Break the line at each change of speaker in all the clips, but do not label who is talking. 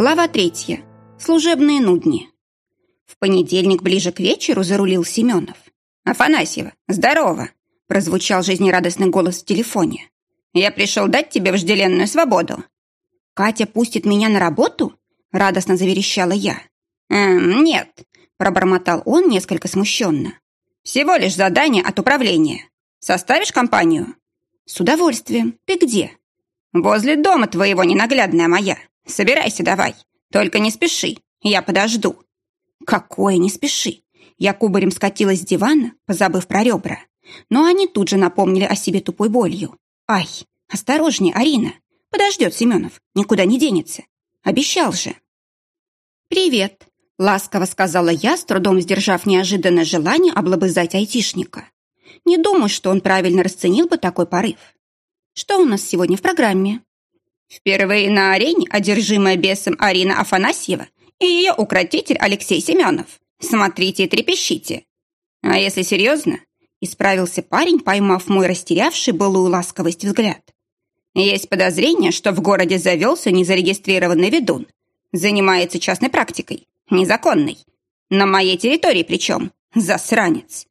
Глава третья. Служебные нудни. В понедельник ближе к вечеру зарулил Семенов. «Афанасьева, здорово!» прозвучал жизнерадостный голос в телефоне. «Я пришел дать тебе вожделенную свободу». «Катя пустит меня на работу?» радостно заверещала я. «Эм, нет», пробормотал он несколько смущенно. «Всего лишь задание от управления. Составишь компанию?» «С удовольствием. Ты где?» «Возле дома твоего, ненаглядная моя. Собирайся давай. Только не спеши. Я подожду». «Какое не спеши?» Я кубарем скатилась с дивана, позабыв про ребра. Но они тут же напомнили о себе тупой болью. «Ай, осторожнее, Арина. Подождет Семенов, никуда не денется. Обещал же». «Привет», — ласково сказала я, с трудом сдержав неожиданное желание облобызать айтишника. Не думаю, что он правильно расценил бы такой порыв. Что у нас сегодня в программе? Впервые на арене одержимая бесом Арина Афанасьева и ее укротитель Алексей Семенов. Смотрите и трепещите. А если серьезно, исправился парень, поймав мой растерявший былую ласковость взгляд. Есть подозрение, что в городе завелся незарегистрированный ведун. Занимается частной практикой, незаконной. На моей территории причем. Засранец.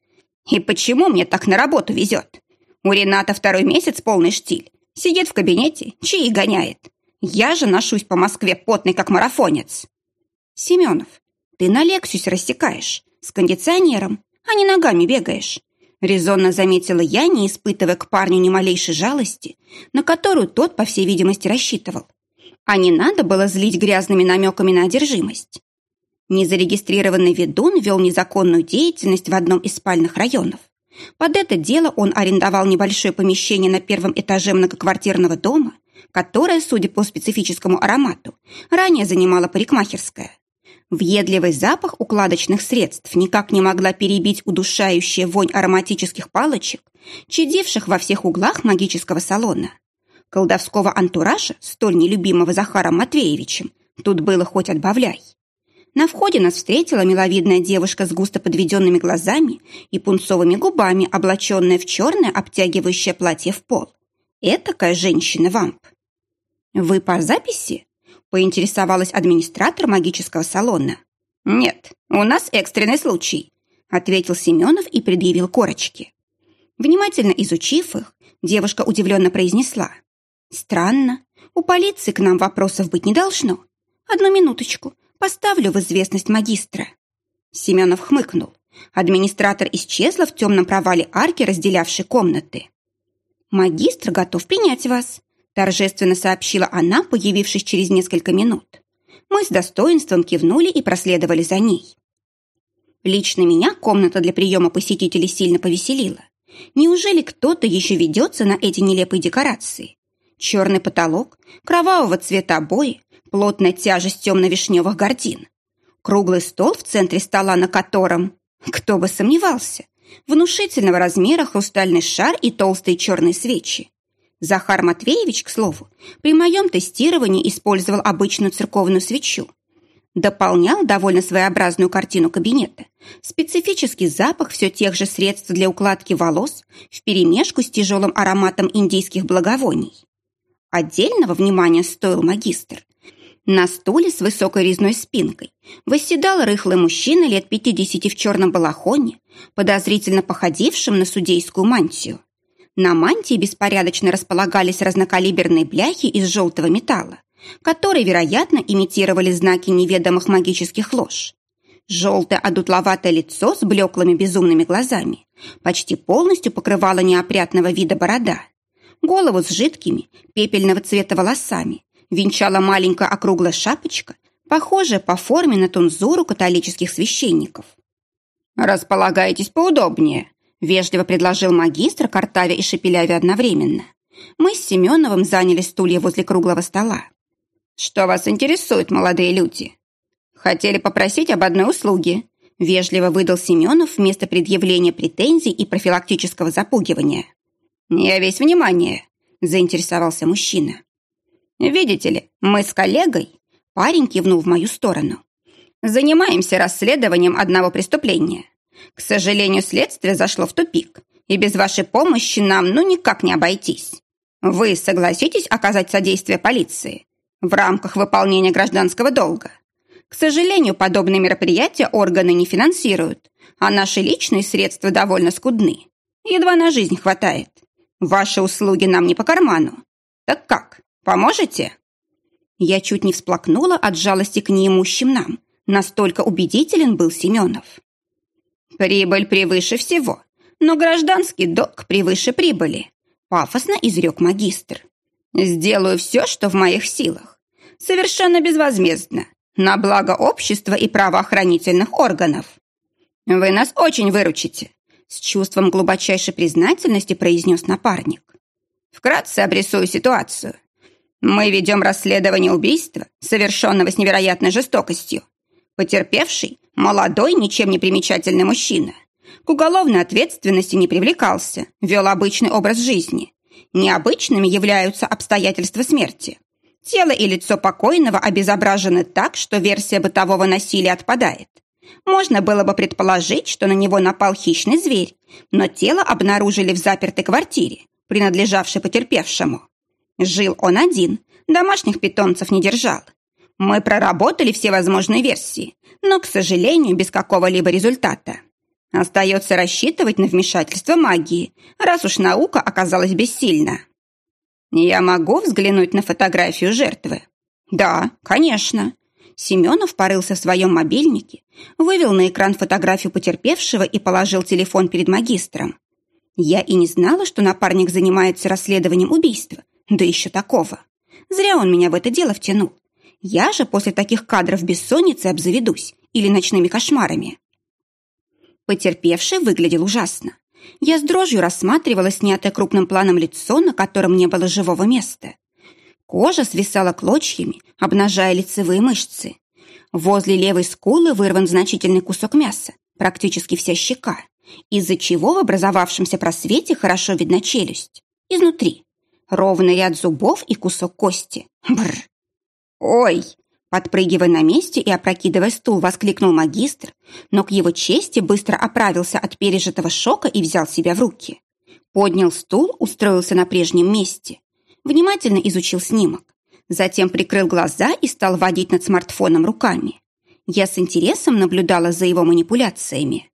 И почему мне так на работу везет? У Рената второй месяц полный штиль. Сидит в кабинете, чаи гоняет. Я же ношусь по Москве потный, как марафонец. Семенов, ты на Лексус рассекаешь, с кондиционером, а не ногами бегаешь. Резонно заметила я, не испытывая к парню ни малейшей жалости, на которую тот, по всей видимости, рассчитывал. А не надо было злить грязными намеками на одержимость. Незарегистрированный ведун вел незаконную деятельность в одном из спальных районов. Под это дело он арендовал небольшое помещение на первом этаже многоквартирного дома, которое, судя по специфическому аромату, ранее занимала парикмахерская. Въедливый запах укладочных средств никак не могла перебить удушающая вонь ароматических палочек, чадивших во всех углах магического салона. Колдовского антуража, столь нелюбимого Захаром Матвеевичем, тут было хоть отбавляй. На входе нас встретила миловидная девушка с густо подведенными глазами и пунцовыми губами, облаченная в черное обтягивающее платье в пол. Этакая женщина-вамп. «Вы по записи?» – поинтересовалась администратор магического салона. «Нет, у нас экстренный случай», – ответил Семенов и предъявил корочки. Внимательно изучив их, девушка удивленно произнесла. «Странно, у полиции к нам вопросов быть не должно. Одну минуточку, Поставлю в известность магистра». Семенов хмыкнул. Администратор исчезла в темном провале арки, разделявшей комнаты. «Магистр готов принять вас», торжественно сообщила она, появившись через несколько минут. Мы с достоинством кивнули и проследовали за ней. Лично меня комната для приема посетителей сильно повеселила. Неужели кто-то еще ведется на эти нелепые декорации? Черный потолок, кровавого цвета обои, плотная тяжесть темно-вишневых гордин. Круглый стол в центре стола, на котором, кто бы сомневался, внушительного размера хрустальный шар и толстые черные свечи. Захар Матвеевич, к слову, при моем тестировании использовал обычную церковную свечу. Дополнял довольно своеобразную картину кабинета. Специфический запах все тех же средств для укладки волос вперемешку с тяжелым ароматом индийских благовоний. Отдельного внимания стоил магистр на стуле с высокой резной спинкой восседал рыхлый мужчина лет 50 в черном балахоне, подозрительно походившим на судейскую мантию. На мантии беспорядочно располагались разнокалиберные бляхи из желтого металла, которые, вероятно, имитировали знаки неведомых магических лож. Желтое одутловатое лицо с блеклыми безумными глазами почти полностью покрывало неопрятного вида борода. Голову с жидкими, пепельного цвета волосами венчала маленькая округлая шапочка, похожая по форме на тунзуру католических священников. «Располагайтесь поудобнее», — вежливо предложил магистр, картавя и шепелявя одновременно. Мы с Семеновым заняли стулья возле круглого стола. «Что вас интересует, молодые люди?» «Хотели попросить об одной услуге», — вежливо выдал Семенов вместо предъявления претензий и профилактического запугивания. «Я весь внимание», — заинтересовался мужчина. «Видите ли, мы с коллегой...» Парень кивнул в мою сторону. «Занимаемся расследованием одного преступления. К сожалению, следствие зашло в тупик, и без вашей помощи нам ну никак не обойтись. Вы согласитесь оказать содействие полиции? в рамках выполнения гражданского долга. К сожалению, подобные мероприятия органы не финансируют, а наши личные средства довольно скудны. Едва на жизнь хватает. Ваши услуги нам не по карману. Так как, поможете?» Я чуть не всплакнула от жалости к неимущим нам. Настолько убедителен был Семенов. «Прибыль превыше всего, но гражданский долг превыше прибыли», пафосно изрек магистр. «Сделаю все, что в моих силах. Совершенно безвозмездно, на благо общества и правоохранительных органов. Вы нас очень выручите», с чувством глубочайшей признательности произнес напарник. «Вкратце обрисую ситуацию. Мы ведем расследование убийства, совершенного с невероятной жестокостью. Потерпевший – молодой, ничем не примечательный мужчина. К уголовной ответственности не привлекался, вел обычный образ жизни. Необычными являются обстоятельства смерти. Тело и лицо покойного обезображены так, что версия бытового насилия отпадает. Можно было бы предположить, что на него напал хищный зверь, но тело обнаружили в запертой квартире, принадлежавшей потерпевшему. Жил он один, домашних питомцев не держал. Мы проработали все возможные версии, но, к сожалению, без какого-либо результата. Остается рассчитывать на вмешательство магии, раз уж наука оказалась бессильна. Я могу взглянуть на фотографию жертвы? Да, конечно. Семенов порылся в своем мобильнике, вывел на экран фотографию потерпевшего и положил телефон перед магистром. Я и не знала, что напарник занимается расследованием убийства, да еще такого. Зря он меня в это дело втянул. Я же после таких кадров бессонницы обзаведусь или ночными кошмарами. Потерпевший выглядел ужасно. Я с дрожью рассматривала снятое крупным планом лицо, на котором не было живого места. Кожа свисала клочьями, обнажая лицевые мышцы. Возле левой скулы вырван значительный кусок мяса, практически вся щека, из-за чего в образовавшемся просвете хорошо видна челюсть. Изнутри ровный ряд зубов и кусок кости. Бррр. «Ой!» Подпрыгивая на месте и опрокидывая стул, воскликнул магистр, но к его чести быстро оправился от пережитого шока и взял себя в руки. Поднял стул, устроился на прежнем месте. Внимательно изучил снимок. Затем прикрыл глаза и стал водить над смартфоном руками. Я с интересом наблюдала за его манипуляциями.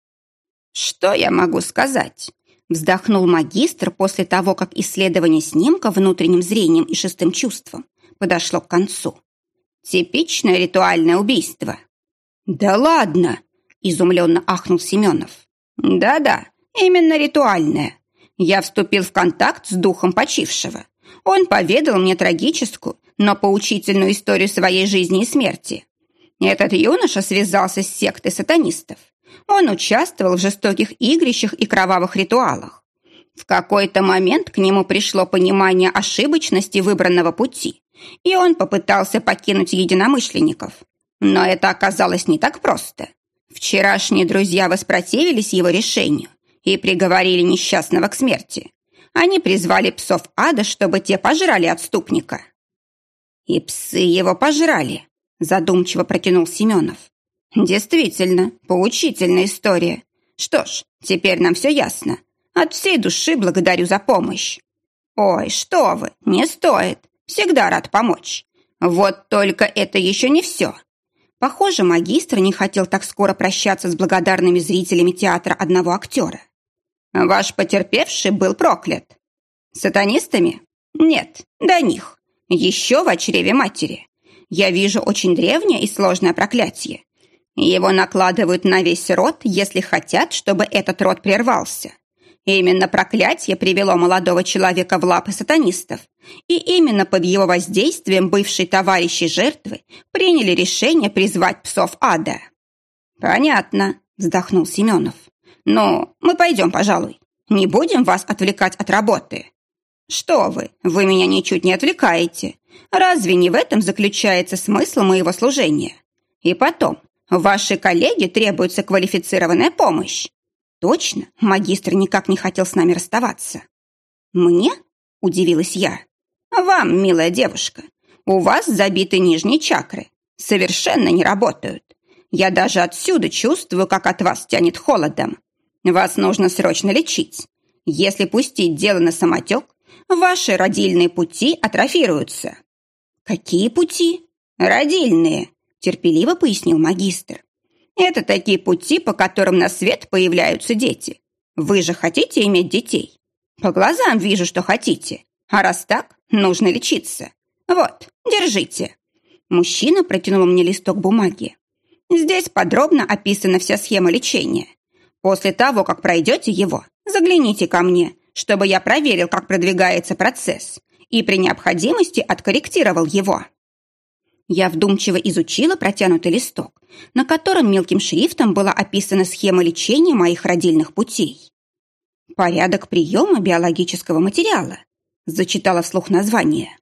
«Что я могу сказать?» Вздохнул магистр после того, как исследование снимка внутренним зрением и шестым чувством подошло к концу. Типичное ритуальное убийство. «Да ладно!» – изумленно ахнул Семенов. «Да-да, именно ритуальное. Я вступил в контакт с духом почившего. Он поведал мне трагическую, но поучительную историю своей жизни и смерти. Этот юноша связался с сектой сатанистов. Он участвовал в жестоких игрищах и кровавых ритуалах. В какой-то момент к нему пришло понимание ошибочности выбранного пути, и он попытался покинуть единомышленников. Но это оказалось не так просто. Вчерашние друзья воспротивились его решению и приговорили несчастного к смерти. Они призвали псов ада, чтобы те пожрали отступника. «И псы его пожрали», – задумчиво протянул Семенов. Действительно, поучительная история. Что ж, теперь нам все ясно. От всей души благодарю за помощь. Ой, что вы, не стоит. Всегда рад помочь. Вот только это еще не все. Похоже, магистр не хотел так скоро прощаться с благодарными зрителями театра одного актера. Ваш потерпевший был проклят. Сатанистами? Нет, до них. Еще в чреве матери. Я вижу очень древнее и сложное проклятие. Его накладывают на весь род, если хотят, чтобы этот род прервался. Именно проклятие привело молодого человека в лапы сатанистов, и именно под его воздействием бывшие товарищи жертвы приняли решение призвать псов ада. «Понятно», — вздохнул Семенов. «Ну, мы пойдем, пожалуй. Не будем вас отвлекать от работы». «Что вы, вы меня ничуть не отвлекаете. Разве не в этом заключается смысл моего служения? И потом, Вашей коллеге требуется квалифицированная помощь. Точно, магистр никак не хотел с нами расставаться. Мне? Удивилась я. Вам, милая девушка, у вас забиты нижние чакры. Совершенно не работают. Я даже отсюда чувствую, как от вас тянет холодом. Вас нужно срочно лечить. Если пустить дело на самотек, ваши родильные пути атрофируются. «Какие пути?» «Родильные», — терпеливо пояснил магистр. «Это такие пути, по которым на свет появляются дети. Вы же хотите иметь детей? По глазам вижу, что хотите. А раз так, нужно лечиться. Вот, держите». Мужчина протянул мне листок бумаги. Здесь подробно описана вся схема лечения. После того, как пройдете его, загляните ко мне, чтобы я проверил, как продвигается процесс, и при необходимости откорректировал его. Я вдумчиво изучила протянутый листок, на котором мелким шрифтом была описана схема лечения моих родильных путей. «Порядок приема биологического материала», – зачитала вслух название.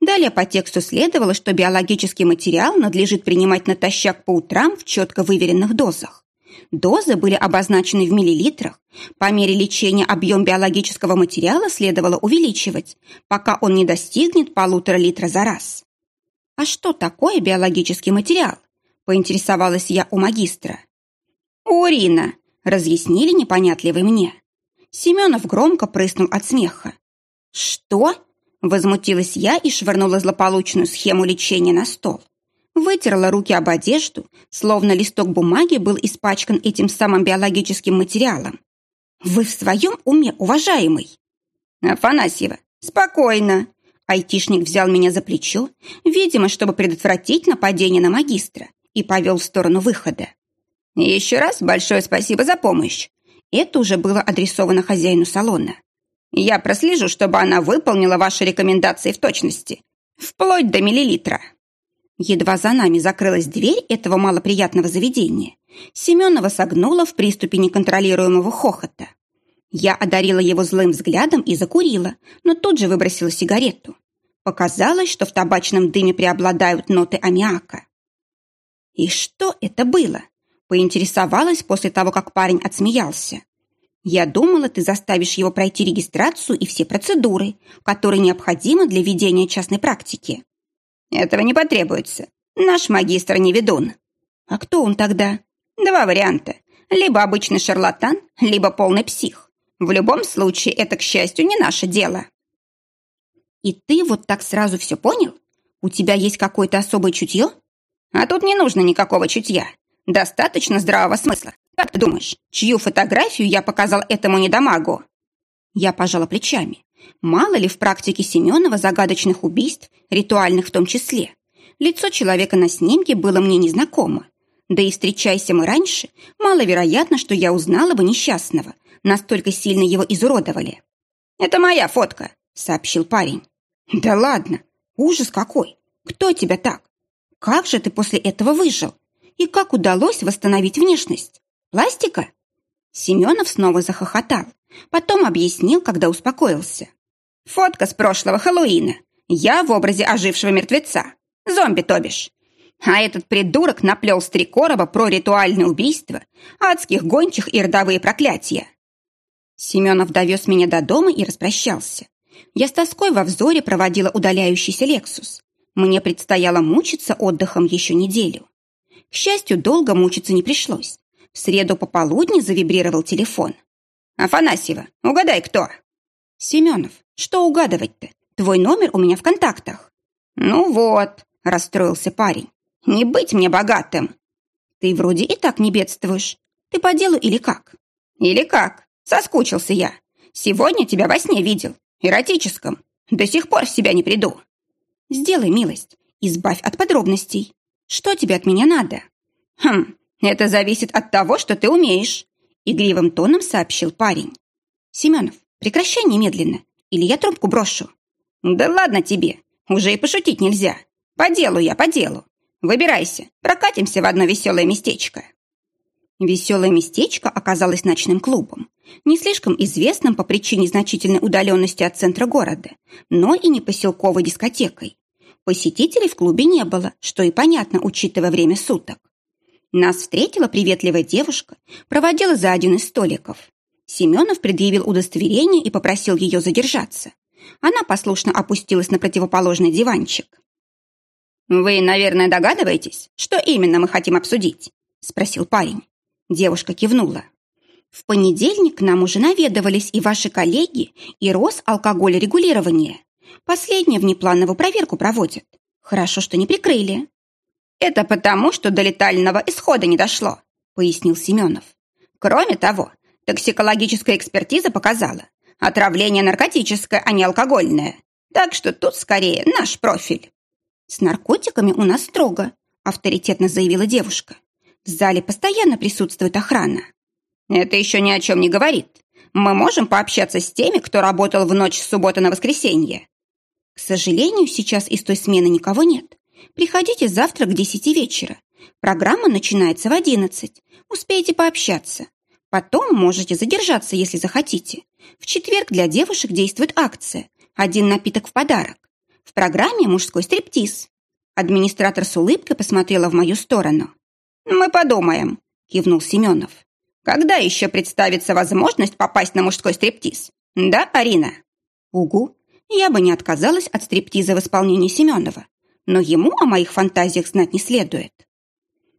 Далее по тексту следовало, что биологический материал надлежит принимать натощак по утрам в четко выверенных дозах. Дозы были обозначены в миллилитрах. По мере лечения объем биологического материала следовало увеличивать, пока он не достигнет полутора литра за раз. «А что такое биологический материал?» – поинтересовалась я у магистра. «Урина», – разъяснили непонятливый мне. Семенов громко прыснул от смеха. «Что?» Возмутилась я и швырнула злополучную схему лечения на стол. Вытерла руки об одежду, словно листок бумаги был испачкан этим самым биологическим материалом. «Вы в своем уме, уважаемый?» «Афанасьева, спокойно!» Айтишник взял меня за плечо, видимо, чтобы предотвратить нападение на магистра, и повел в сторону выхода. «Еще раз большое спасибо за помощь!» Это уже было адресовано хозяину салона. Я прослежу, чтобы она выполнила ваши рекомендации в точности, вплоть до миллилитра». Едва за нами закрылась дверь этого малоприятного заведения, Семенова согнула в приступе неконтролируемого хохота. Я одарила его злым взглядом и закурила, но тут же выбросила сигарету. Показалось, что в табачном дыме преобладают ноты аммиака. «И что это было?» – поинтересовалась после того, как парень отсмеялся. Я думала, ты заставишь его пройти регистрацию и все процедуры, которые необходимы для ведения частной практики. Этого не потребуется. Наш магистр не ведун. А кто он тогда? Два варианта. Либо обычный шарлатан, либо полный псих. В любом случае, это, к счастью, не наше дело. И ты вот так сразу все понял? У тебя есть какое-то особое чутье? А тут не нужно никакого чутья. Достаточно здравого смысла. Как ты думаешь, чью фотографию я показал этому недомагу?» Я пожала плечами. Мало ли в практике Семенова загадочных убийств, ритуальных в том числе. Лицо человека на снимке было мне незнакомо. Да и встречайся мы раньше, маловероятно, что я узнала бы несчастного. Настолько сильно его изуродовали. «Это моя фотка», — сообщил парень. «Да ладно, ужас какой! Кто тебя так? Как же ты после этого выжил? И как удалось восстановить внешность? Пластика?» Семенов снова захохотал. Потом объяснил, когда успокоился. «Фотка с прошлого Хэллоуина. Я в образе ожившего мертвеца. Зомби, то бишь. А этот придурок наплел с три короба про ритуальное убийство, адских гончих и родовые проклятия. Семенов довез меня до дома и распрощался. Я с тоской во взоре проводила удаляющийся «Лексус». Мне предстояло мучиться отдыхом еще неделю. К счастью, долго мучиться не пришлось. В среду пополудни завибрировал телефон. «Афанасьева, угадай, кто?» «Семенов, что угадывать-то? Твой номер у меня в контактах». «Ну вот», — расстроился парень, — «не быть мне богатым». «Ты вроде и так не бедствуешь. Ты по делу или как?» «Или как? Соскучился я. Сегодня тебя во сне видел. Эротическом. До сих пор в себя не приду». «Сделай милость. Избавь от подробностей. Что тебе от меня надо?» «Хм, «Это зависит от того, что ты умеешь», — игривым тоном сообщил парень. «Семенов, прекращай немедленно, или я трубку брошу». «Да ладно тебе, уже и пошутить нельзя. По делу я, по делу. Выбирайся, прокатимся в одно веселое местечко». Веселое местечко оказалось ночным клубом, не слишком известным по причине значительной удаленности от центра города, но и не поселковой дискотекой. Посетителей в клубе не было, что и понятно, учитывая время суток. Нас встретила приветливая девушка, проводила за один из столиков. Семенов предъявил удостоверение и попросил ее задержаться. Она послушно опустилась на противоположный диванчик. «Вы, наверное, догадываетесь, что именно мы хотим обсудить?» – спросил парень. Девушка кивнула. «В понедельник к нам уже наведывались и ваши коллеги, и Росалкогольрегулирование. Последнее внеплановую проверку проводят. Хорошо, что не прикрыли. Это потому, что до летального исхода не дошло, пояснил Семенов. Кроме того, токсикологическая экспертиза показала, отравление наркотическое, а не алкогольное. Так что тут скорее наш профиль. С наркотиками у нас строго, авторитетно заявила девушка. В зале постоянно присутствует охрана. Это еще ни о чем не говорит. Мы можем пообщаться с теми, кто работал в ночь с субботы на воскресенье. К сожалению, сейчас из той смены никого нет. Приходите завтра к десяти вечера. Программа начинается в одиннадцать. Успеете пообщаться. Потом можете задержаться, если захотите. В четверг для девушек действует акция. Один напиток в подарок. В программе мужской стриптиз. Администратор с улыбкой посмотрела в мою сторону. «Мы подумаем», – кивнул Семенов. «Когда еще представится возможность попасть на мужской стриптиз? Да, Арина?» «Угу. Я бы не отказалась от стриптиза в исполнении Семенова, но ему о моих фантазиях знать не следует».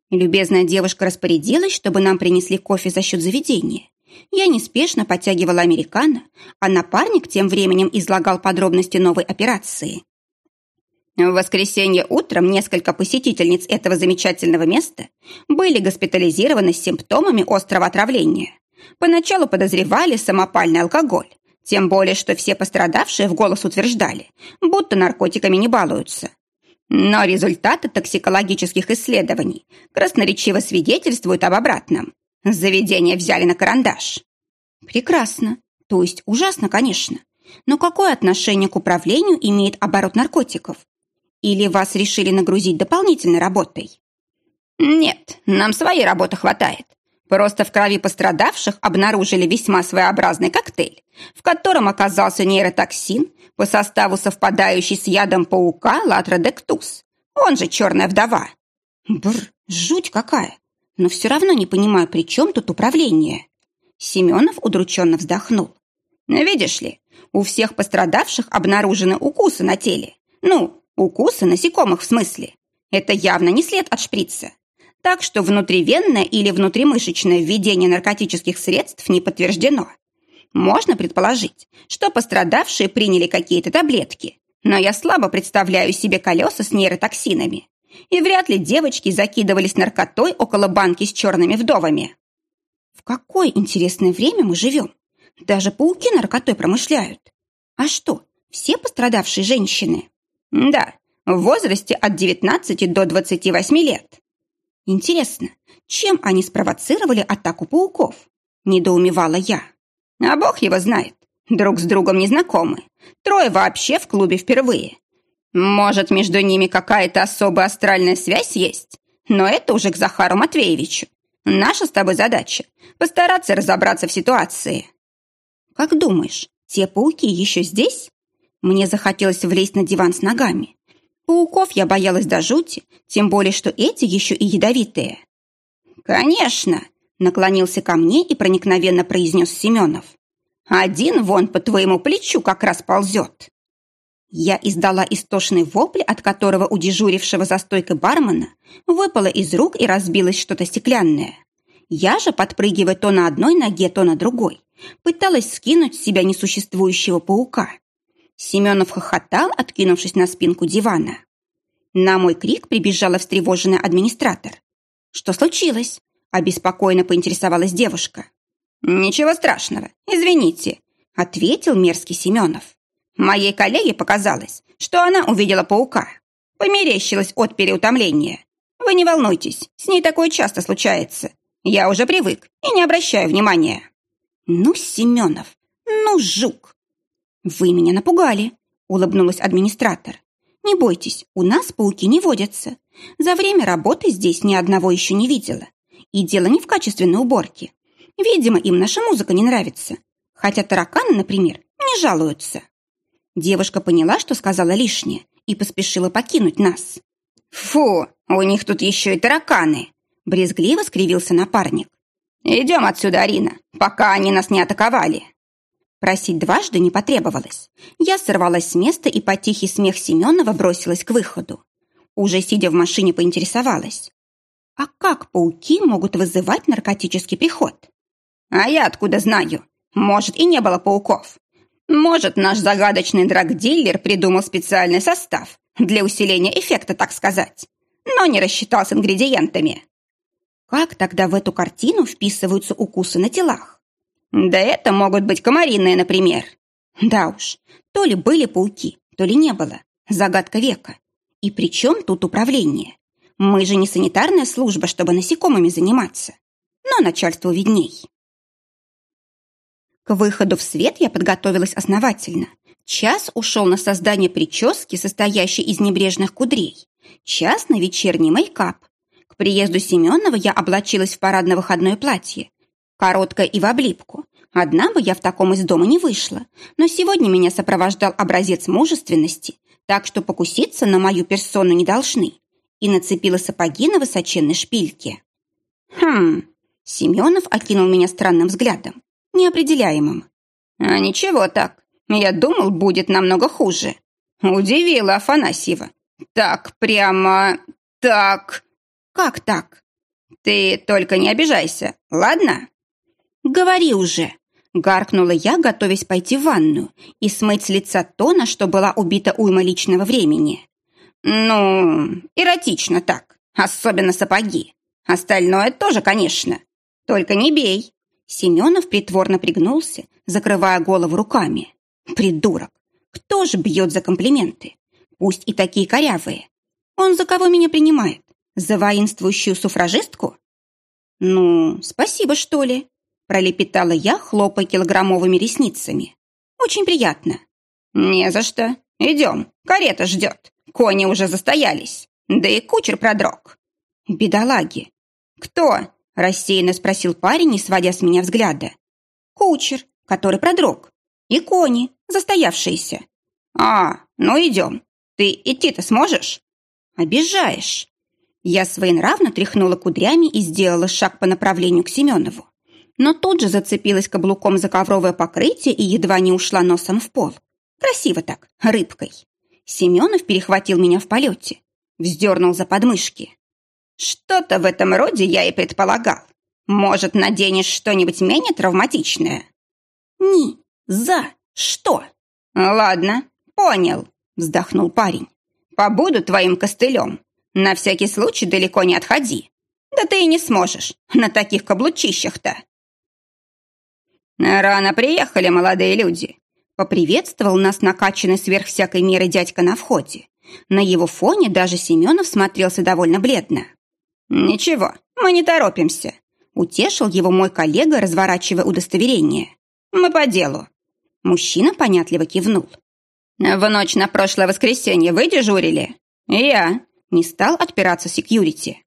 Любезная девушка распорядилась, чтобы нам принесли кофе за счет заведения. Я неспешно подтягивала американо, а напарник тем временем излагал подробности новой операции. В воскресенье утром несколько посетительниц этого замечательного места были госпитализированы с симптомами острого отравления. Поначалу подозревали самопальный алкоголь, тем более, что все пострадавшие в голос утверждали, будто наркотиками не балуются. Но результаты токсикологических исследований красноречиво свидетельствуют об обратном. Заведение взяли на карандаш. Прекрасно. То есть ужасно, конечно. Но какое отношение к управлению имеет оборот наркотиков? Или вас решили нагрузить дополнительной работой? Нет, нам своей работы хватает. Просто в крови пострадавших обнаружили весьма своеобразный коктейль, в котором оказался нейротоксин, по составу совпадающий с ядом паука латродектус, он же черная вдова. Бр, жуть какая! Но все равно не понимаю, при чем тут управление. Семенов удрученно вздохнул. Видишь ли, у всех пострадавших обнаружены укусы на теле. Ну, укусы насекомых в смысле. Это явно не след от шприца. Так что внутривенное или внутримышечное введение наркотических средств не подтверждено. Можно предположить, что пострадавшие приняли какие-то таблетки, но я слабо представляю себе колеса с нейротоксинами. И вряд ли девочки закидывались наркотой около банки с черными вдовами. В какое интересное время мы живем? Даже пауки наркотой промышляют. А что, все пострадавшие женщины? Да, в возрасте от 19 до 28 лет. Интересно, чем они спровоцировали атаку пауков? Недоумевала я. А бог его знает. Друг с другом не знакомы. Трое вообще в клубе впервые. Может, между ними какая-то особая астральная связь есть? Но это уже к Захару Матвеевичу. Наша с тобой задача – постараться разобраться в ситуации. Как думаешь, те пауки еще здесь? Мне захотелось влезть на диван с ногами. Пауков я боялась до жути, тем более, что эти еще и ядовитые. Конечно, Наклонился ко мне и проникновенно произнес Семенов. «Один вон по твоему плечу как раз ползет». Я издала истошный вопль, от которого у дежурившего за стойкой бармена выпало из рук и разбилось что-то стеклянное. Я же, подпрыгивая то на одной ноге, то на другой, пыталась скинуть с себя несуществующего паука. Семенов хохотал, откинувшись на спинку дивана. На мой крик прибежала встревоженная администратор. «Что случилось?» Обеспокоенно поинтересовалась девушка. «Ничего страшного, извините», — ответил мерзкий Семенов. «Моей коллеге показалось, что она увидела паука. Померещилась от переутомления. Вы не волнуйтесь, с ней такое часто случается. Я уже привык и не обращаю внимания». «Ну, Семенов, ну, жук!» «Вы меня напугали», — улыбнулась администратор. «Не бойтесь, у нас пауки не водятся. За время работы здесь ни одного еще не видела. И дело не в качественной уборке. Видимо, им наша музыка не нравится. Хотя тараканы, например, не жалуются. Девушка поняла, что сказала лишнее, и поспешила покинуть нас. «Фу, у них тут еще и тараканы!» Брезгливо скривился напарник. «Идем отсюда, Арина, пока они нас не атаковали!» Просить дважды не потребовалось. Я сорвалась с места и под тихий смех Семенова бросилась к выходу. Уже сидя в машине, поинтересовалась. А как пауки могут вызывать наркотический приход? А я откуда знаю? Может, и не было пауков. Может, наш загадочный драгдиллер придумал специальный состав для усиления эффекта, так сказать, но не рассчитал с ингредиентами. Как тогда в эту картину вписываются укусы на телах? Да это могут быть комариные, например. Да уж, то ли были пауки, то ли не было. Загадка века. И при чем тут управление? Мы же не санитарная служба, чтобы насекомыми заниматься. Но начальству видней. К выходу в свет я подготовилась основательно. Час ушел на создание прически, состоящей из небрежных кудрей. Час на вечерний мейкап. К приезду Семенова я облачилась в парадно-выходное платье. Короткое и в облипку. Одна бы я в таком из дома не вышла, но сегодня меня сопровождал образец мужественности, так что покуситься на мою персону не должны, и нацепила сапоги на высоченной шпильке. Хм, Семенов окинул меня странным взглядом, неопределяемым. А ничего так, я думал, будет намного хуже. Удивила Афанасьева. Так прямо... так... Как так? Ты только не обижайся, ладно? Говори уже. Гаркнула я, готовясь пойти в ванную и смыть с лица то, на что была убита уйма личного времени. Ну, эротично так, особенно сапоги. Остальное тоже, конечно. Только не бей. Семенов притворно пригнулся, закрывая голову руками. Придурок. Кто же бьет за комплименты? Пусть и такие корявые. Он за кого меня принимает? За воинствующую суфражистку? Ну, спасибо, что ли? Пролепетала я, хлопая килограммовыми ресницами. «Очень приятно». «Не за что. Идем. Карета ждет. Кони уже застоялись. Да и кучер продрог». «Бедолаги». «Кто?» – рассеянно спросил парень, не сводя с меня взгляда. «Кучер, который продрог. И кони, застоявшиеся». «А, ну идем. Ты идти-то сможешь?» «Обижаешь». Я своенравно тряхнула кудрями и сделала шаг по направлению к Семенову но тут же зацепилась каблуком за ковровое покрытие и едва не ушла носом в пол. Красиво так, рыбкой. Семенов перехватил меня в полете, вздернул за подмышки. Что-то в этом роде я и предполагал. Может, наденешь что-нибудь менее травматичное? Ни, за, что? Ладно, понял, вздохнул парень. Побуду твоим костылем. На всякий случай далеко не отходи. Да ты и не сможешь на таких каблучищах-то. «Рано приехали, молодые люди!» Поприветствовал нас накачанный сверх всякой меры дядька на входе. На его фоне даже Семенов смотрелся довольно бледно. «Ничего, мы не торопимся», — утешил его мой коллега, разворачивая удостоверение. «Мы по делу». Мужчина понятливо кивнул. «В ночь на прошлое воскресенье вы дежурили?» «Я», — не стал отпираться секьюрити.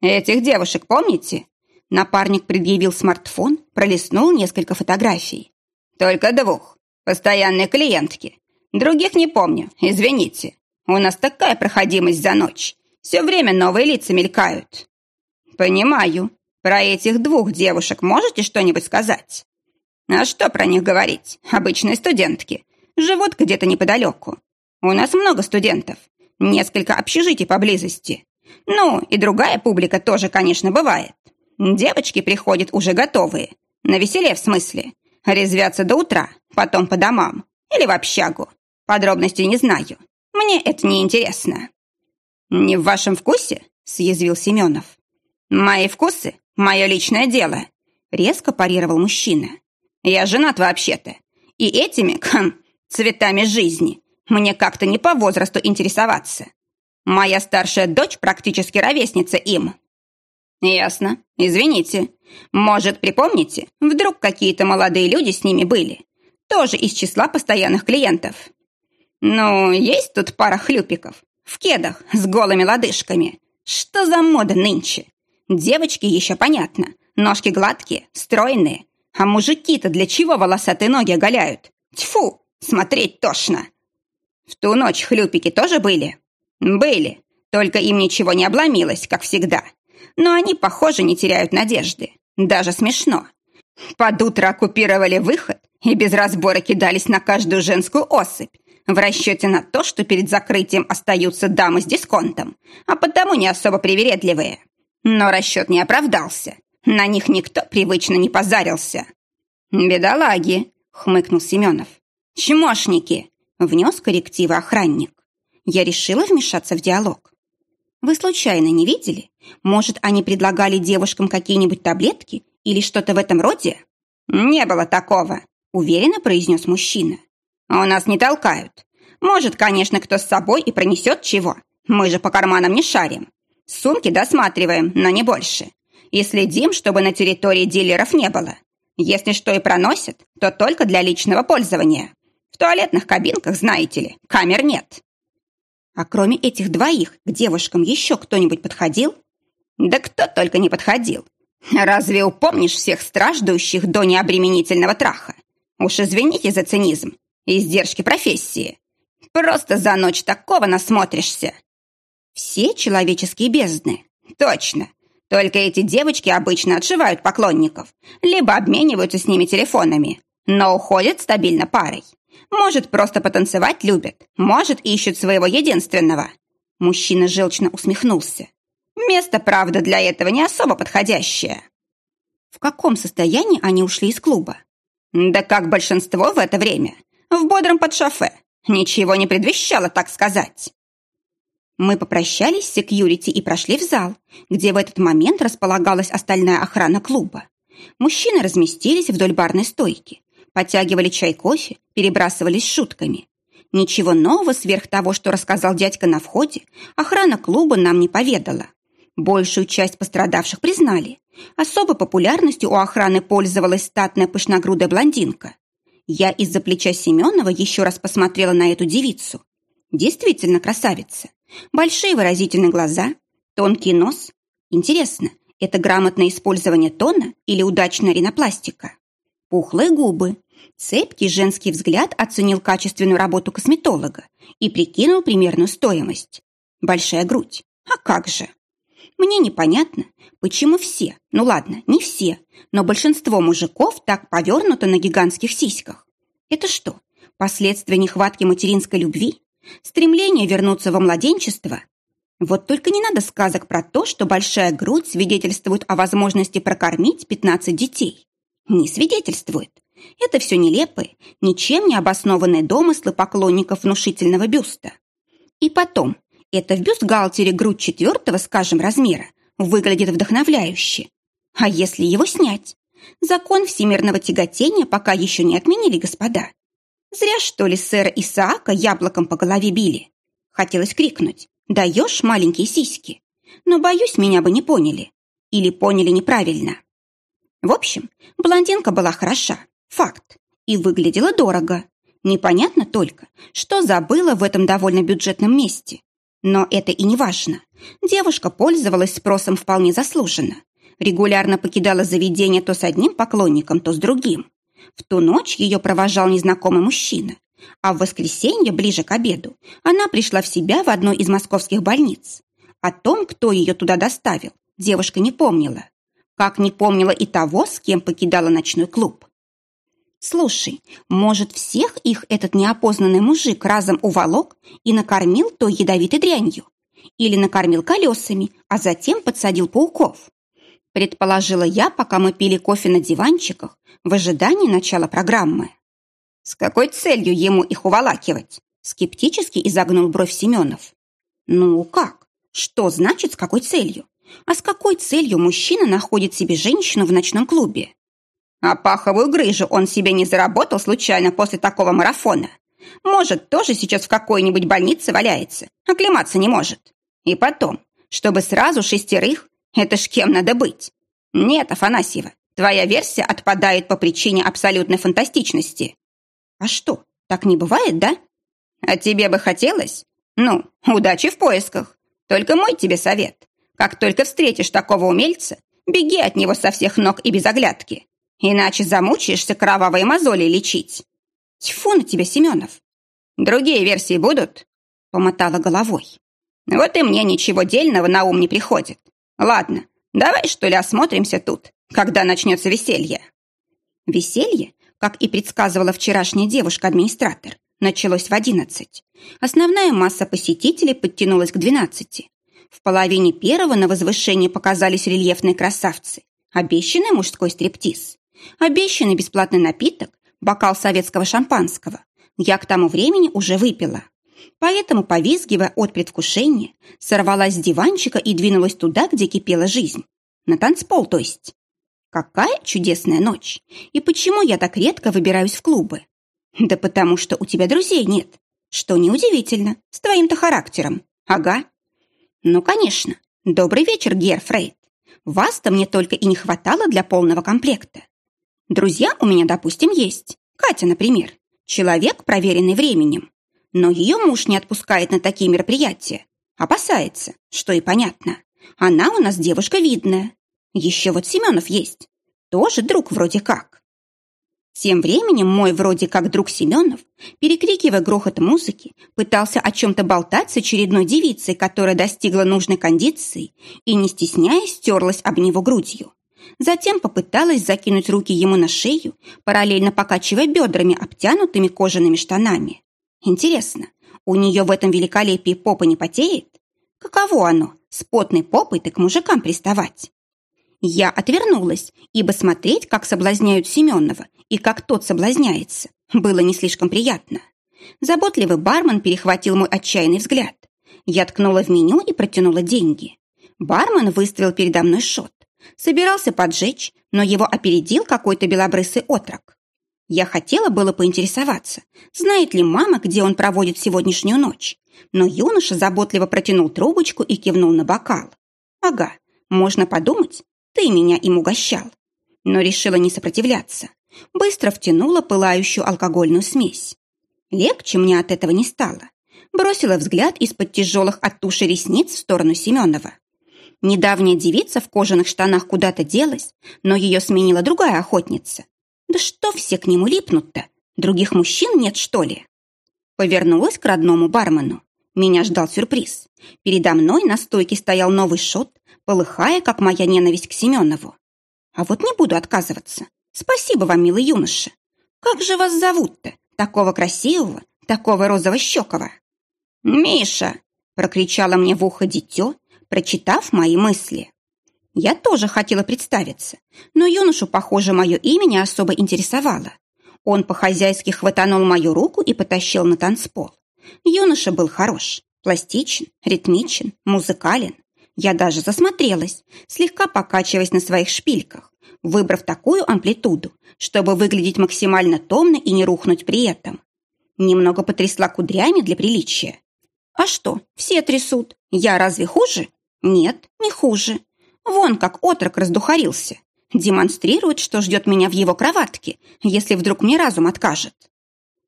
«Этих девушек помните? Напарник предъявил смартфон, пролистнул несколько фотографий. «Только двух. Постоянные клиентки. Других не помню, извините. У нас такая проходимость за ночь. Все время новые лица мелькают». «Понимаю. Про этих двух девушек можете что-нибудь сказать?» «А что про них говорить? Обычные студентки. Живут где-то неподалеку. У нас много студентов. Несколько общежитий поблизости. Ну, и другая публика тоже, конечно, бывает. Девочки приходят уже готовые. На веселе в смысле. Резвятся до утра, потом по домам. Или в общагу. Подробностей не знаю. Мне это не интересно. «Не в вашем вкусе?» – съязвил Семенов. «Мои вкусы – мое личное дело», – резко парировал мужчина. «Я женат вообще-то. И этими, хм, цветами жизни мне как-то не по возрасту интересоваться. Моя старшая дочь практически ровесница им». «Ясно. Извините. Может, припомните, вдруг какие-то молодые люди с ними были? Тоже из числа постоянных клиентов. Ну, есть тут пара хлюпиков. В кедах, с голыми лодыжками. Что за мода нынче? Девочки еще понятно. Ножки гладкие, стройные. А мужики-то для чего волосатые ноги оголяют? Тьфу, смотреть тошно. В ту ночь хлюпики тоже были? Были. Только им ничего не обломилось, как всегда но они, похоже, не теряют надежды. Даже смешно. Под утро оккупировали выход и без разбора кидались на каждую женскую особь, в расчете на то, что перед закрытием остаются дамы с дисконтом, а потому не особо привередливые. Но расчет не оправдался. На них никто привычно не позарился. «Бедолаги», — хмыкнул Семенов. «Чмошники!» — внес коррективы охранник. Я решила вмешаться в диалог. «Вы случайно не видели? Может, они предлагали девушкам какие-нибудь таблетки или что-то в этом роде?»
«Не было такого», — уверенно произнес мужчина. «У нас не толкают. Может, конечно, кто с собой и пронесет чего. Мы же по карманам не шарим. Сумки досматриваем, но не больше. И следим, чтобы на территории дилеров не было. Если что и проносят, то только для личного пользования. В туалетных кабинках, знаете ли, камер нет.
А кроме этих двоих, к девушкам еще кто-нибудь подходил?
Да кто только не подходил. Разве упомнишь всех страждущих до необременительного траха? Уж извините за цинизм и издержки профессии. Просто за ночь такого насмотришься.
Все человеческие бездны.
Точно. Только эти девочки обычно отшивают поклонников, либо обмениваются с ними телефонами, но уходят стабильно парой. Может, просто потанцевать любят, может, ищут своего единственного.
Мужчина желчно усмехнулся.
Место, правда, для этого не особо подходящее.
В каком состоянии они ушли из клуба?
Да как большинство в это время. В бодром подшофе. Ничего не предвещало, так сказать.
Мы попрощались с секьюрити и прошли в зал, где в этот момент располагалась остальная охрана клуба. Мужчины разместились вдоль барной стойки, подтягивали чай-кофе, перебрасывались шутками. Ничего нового сверх того, что рассказал дядька на входе, охрана клуба нам не поведала. Большую часть пострадавших признали. Особой популярностью у охраны пользовалась статная пышногрудая блондинка. Я из-за плеча Семенова еще раз посмотрела на эту девицу. Действительно красавица. Большие выразительные глаза, тонкий нос. Интересно, это грамотное использование тона или удачная ринопластика? Пухлые губы. Цепкий женский взгляд оценил качественную работу косметолога и прикинул примерную стоимость. Большая грудь. А как же? Мне непонятно, почему все, ну ладно, не все, но большинство мужиков так повернуто на гигантских сиськах. Это что, последствия нехватки материнской любви? Стремление вернуться во младенчество? Вот только не надо сказок про то, что большая грудь свидетельствует о возможности прокормить 15 детей. Не свидетельствует. Это все нелепые, ничем не обоснованные домыслы поклонников внушительного бюста. И потом, это в бюстгальтере грудь четвертого, скажем, размера выглядит вдохновляюще. А если его снять? Закон всемирного тяготения пока еще не отменили, господа. Зря, что ли, сэра Исаака яблоком по голове били. Хотелось крикнуть «Даешь маленькие сиськи?» Но, боюсь, меня бы не поняли. Или поняли неправильно. В общем, блондинка была хороша, факт, и выглядела дорого. Непонятно только, что забыла в этом довольно бюджетном месте. Но это и не важно. Девушка пользовалась спросом вполне заслуженно. Регулярно покидала заведение то с одним поклонником, то с другим. В ту ночь ее провожал незнакомый мужчина, а в воскресенье, ближе к обеду, она пришла в себя в одной из московских больниц. О том, кто ее туда доставил, девушка не помнила. Как не помнила и того, с кем покидала ночной клуб. Слушай, может, всех их этот неопознанный мужик разом уволок и накормил той ядовитой дрянью? Или накормил колесами, а затем подсадил пауков? Предположила я, пока мы пили кофе на диванчиках в ожидании начала программы.
С какой целью ему их уволакивать?
Скептически изогнул бровь Семенов. Ну как? Что значит с какой целью? А с какой целью мужчина находит себе женщину в ночном клубе?
А паховую грыжу он себе не заработал случайно после такого марафона. Может, тоже сейчас в какой-нибудь больнице валяется, оклематься не может. И потом, чтобы сразу шестерых, это ж кем надо быть? Нет, Афанасьева, твоя версия отпадает по причине абсолютной фантастичности.
А что, так не бывает, да?
А тебе бы хотелось? Ну, удачи в поисках. Только мой тебе совет. Как только встретишь такого умельца, беги от него со всех ног и без оглядки. Иначе замучаешься кровавые мозоли лечить.
Тьфу на тебя, Семенов.
Другие версии будут?
Помотала головой.
Вот и мне ничего дельного на ум не приходит. Ладно, давай что ли осмотримся тут, когда начнется веселье.
Веселье, как и предсказывала вчерашняя девушка-администратор, началось в одиннадцать. Основная масса посетителей подтянулась к двенадцати. В половине первого на возвышении показались рельефные красавцы, обещанный мужской стриптиз. Обещанный бесплатный напиток, бокал советского шампанского, Я к тому времени уже выпила. Поэтому, повизгивая от предвкушения, сорвалась с диванчика и двинулась туда, где кипела жизнь. На танцпол, то есть. Какая чудесная ночь! И почему я так редко выбираюсь в клубы? Да потому что у тебя друзей нет. Что неудивительно, с твоим-то характером. Ага. Ну, конечно. Добрый вечер, Гер Фрейд. Вас-то мне только и не хватало для полного комплекта. Друзья у меня, допустим, есть. Катя, например. Человек, проверенный временем. Но ее муж не отпускает на такие мероприятия. Опасается, что и понятно. Она у нас девушка видная. Еще вот Семенов есть. Тоже друг вроде как. Тем временем мой вроде как друг Семенов, перекрикивая грохот музыки, пытался о чем-то болтать с очередной девицей, которая достигла нужной кондиции и, не стесняясь, стерлась об него грудью. Затем попыталась закинуть руки ему на шею, параллельно покачивая бедрами, обтянутыми кожаными штанами. Интересно, у нее в этом великолепии попа не потеет? Каково оно, с потной попой-то к мужикам приставать? Я отвернулась, ибо смотреть, как соблазняют Семенова и как тот соблазняется, было не слишком приятно. Заботливый бармен перехватил мой отчаянный взгляд. Я ткнула в меню и протянула деньги. Бармен выставил передо мной шот. Собирался поджечь, но его опередил какой-то белобрысый отрок. Я хотела было поинтересоваться, знает ли мама, где он проводит сегодняшнюю ночь, но юноша заботливо протянул трубочку и кивнул на бокал. «Ага, можно подумать, ты меня им угощал». Но решила не сопротивляться. Быстро втянула пылающую алкогольную смесь. Легче мне от этого не стало. Бросила взгляд из-под тяжелых от туши ресниц в сторону Семенова. Недавняя девица в кожаных штанах куда-то делась, но ее сменила другая охотница. Да что все к нему липнут-то? Других мужчин нет, что ли? Повернулась к родному бармену. Меня ждал сюрприз. Передо мной на стойке стоял новый шот, полыхая, как моя ненависть к Семенову. А вот не буду отказываться. Спасибо вам, милый юноша. Как же вас зовут-то? Такого красивого, такого розово-щекого. «Миша!» — прокричала мне в ухо дитё, прочитав мои мысли. Я тоже хотела представиться, но юношу, похоже, мое имя не особо интересовало. Он по-хозяйски хватанул мою руку и потащил на танцпол. Юноша был хорош, пластичен, ритмичен, музыкален. Я даже засмотрелась, слегка покачиваясь на своих шпильках, выбрав такую амплитуду, чтобы выглядеть максимально томно и не рухнуть при этом. Немного потрясла кудрями для приличия. А что, все трясут. Я разве хуже? Нет, не хуже. Вон как отрок раздухарился. Демонстрирует, что ждет меня в его кроватке, если вдруг мне разум откажет.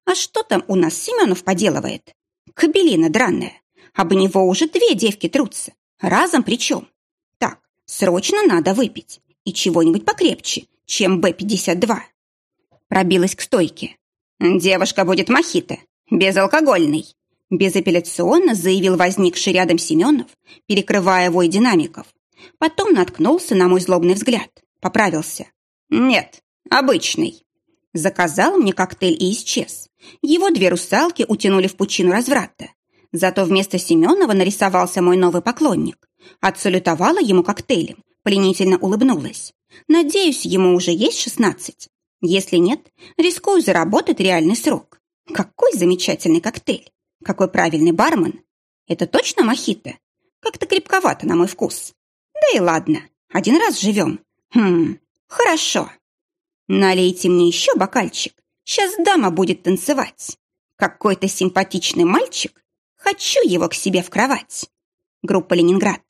А что там у нас Семенов поделывает? Кабелина драная. Об него уже две девки трутся. Разом причем. Так, срочно надо выпить. И чего-нибудь покрепче, чем Б-52. Пробилась к стойке. Девушка будет мохито, безалкогольный. Безапелляционно заявил возникший рядом Семенов, перекрывая вой динамиков. Потом наткнулся на мой злобный взгляд. Поправился. «Нет, обычный». Заказал мне коктейль и исчез. Его две русалки утянули в пучину разврата. Зато вместо Семенова нарисовался мой новый поклонник. Отсалютовала ему коктейлем, пленительно улыбнулась. Надеюсь, ему уже есть шестнадцать. Если нет, рискую заработать реальный срок. Какой замечательный коктейль! Какой правильный бармен! Это точно мохито? Как-то крепковато на мой вкус. Да и ладно, один раз живем. Хм, хорошо. Налейте мне еще бокальчик. Сейчас дама будет танцевать. Какой-то симпатичный мальчик. Хочу его к себе в кровать. Группа «Ленинград».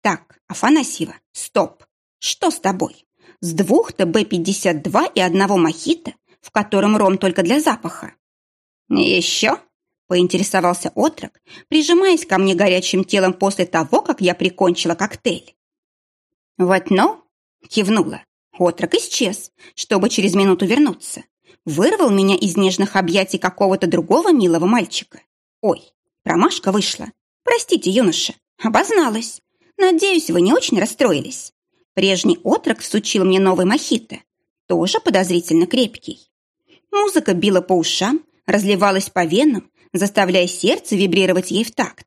Так, Афанасьева, стоп. Что с тобой? С двух-то Б-52 и одного мохито, в котором ром только для запаха. Еще? Поинтересовался отрок, прижимаясь ко мне горячим телом после того, как я прикончила коктейль. «Вот но?» — кивнула. Отрок исчез, чтобы через минуту вернуться. Вырвал меня из нежных объятий какого-то другого милого мальчика. Ой, промашка вышла. Простите, юноша, обозналась. Надеюсь, вы не очень расстроились. Прежний отрок всучил мне новый мохито, тоже подозрительно крепкий. Музыка била по ушам, разливалась по венам, заставляя сердце вибрировать ей в такт.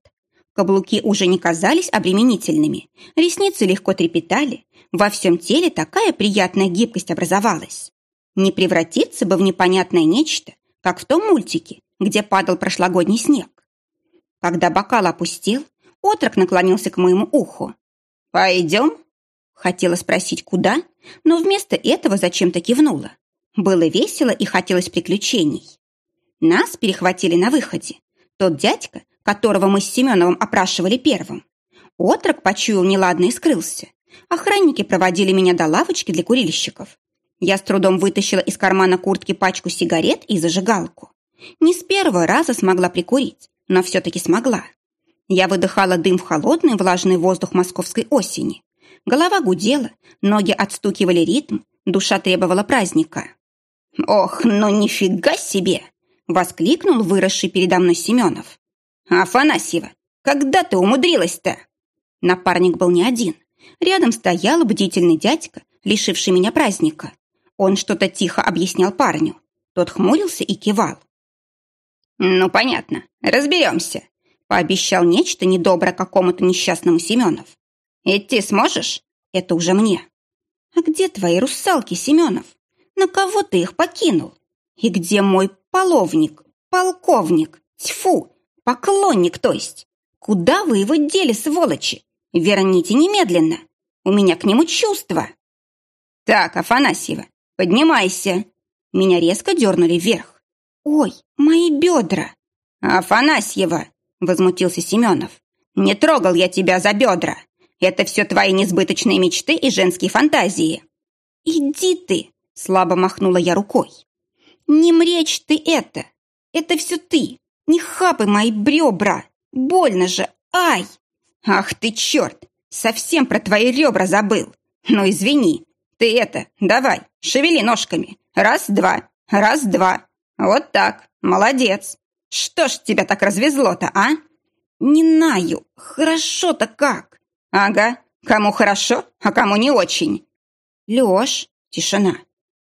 Каблуки уже не казались обременительными, ресницы легко трепетали, во всем теле такая приятная гибкость образовалась. Не превратиться бы в непонятное нечто, как в том мультике, где падал прошлогодний снег. Когда бокал опустел, отрок наклонился к моему уху. «Пойдем?» Хотела спросить, куда, но вместо этого зачем-то кивнула. Было весело и хотелось приключений. Нас перехватили на выходе. Тот дядька, которого мы с Семеновым опрашивали первым. Отрок почуял неладно и скрылся. Охранники проводили меня до лавочки для курильщиков. Я с трудом вытащила из кармана куртки пачку сигарет и зажигалку. Не с первого раза смогла прикурить, но все-таки смогла. Я выдыхала дым в холодный влажный воздух московской осени. Голова гудела, ноги отстукивали ритм, душа требовала праздника. «Ох, ну нифига себе!» — воскликнул выросший передо мной Семенов. «Афанасьева, когда ты умудрилась-то?» Напарник был не один. Рядом стоял бдительный дядька, лишивший меня праздника. Он что-то тихо объяснял парню. Тот хмурился и кивал. «Ну, понятно, разберемся», — пообещал нечто недоброе какому-то несчастному Семенов. «Идти сможешь?» «Это уже мне». «А где твои русалки, Семенов? На кого ты их покинул? И где мой половник, полковник, тьфу, поклонник, то есть? Куда вы его дели, сволочи? Верните немедленно. У меня к нему чувства. Так, Афанасьева, поднимайся. Меня резко дернули вверх. Ой, мои бедра. Афанасьева, возмутился Семенов. Не трогал я тебя за бедра. Это все твои несбыточные мечты и женские фантазии. Иди ты, слабо махнула я рукой. Не мречь ты это. Это все ты. Не хапай мои бребра. Больно же. Ай! «Ах ты черт! Совсем про твои ребра забыл! Ну, извини! Ты это, давай, шевели ножками! Раз-два, раз-два! Вот так, молодец! Что ж тебя так развезло-то, а?» «Не знаю, хорошо-то как?» «Ага, кому хорошо, а кому не очень!» «Лёш!» — тишина.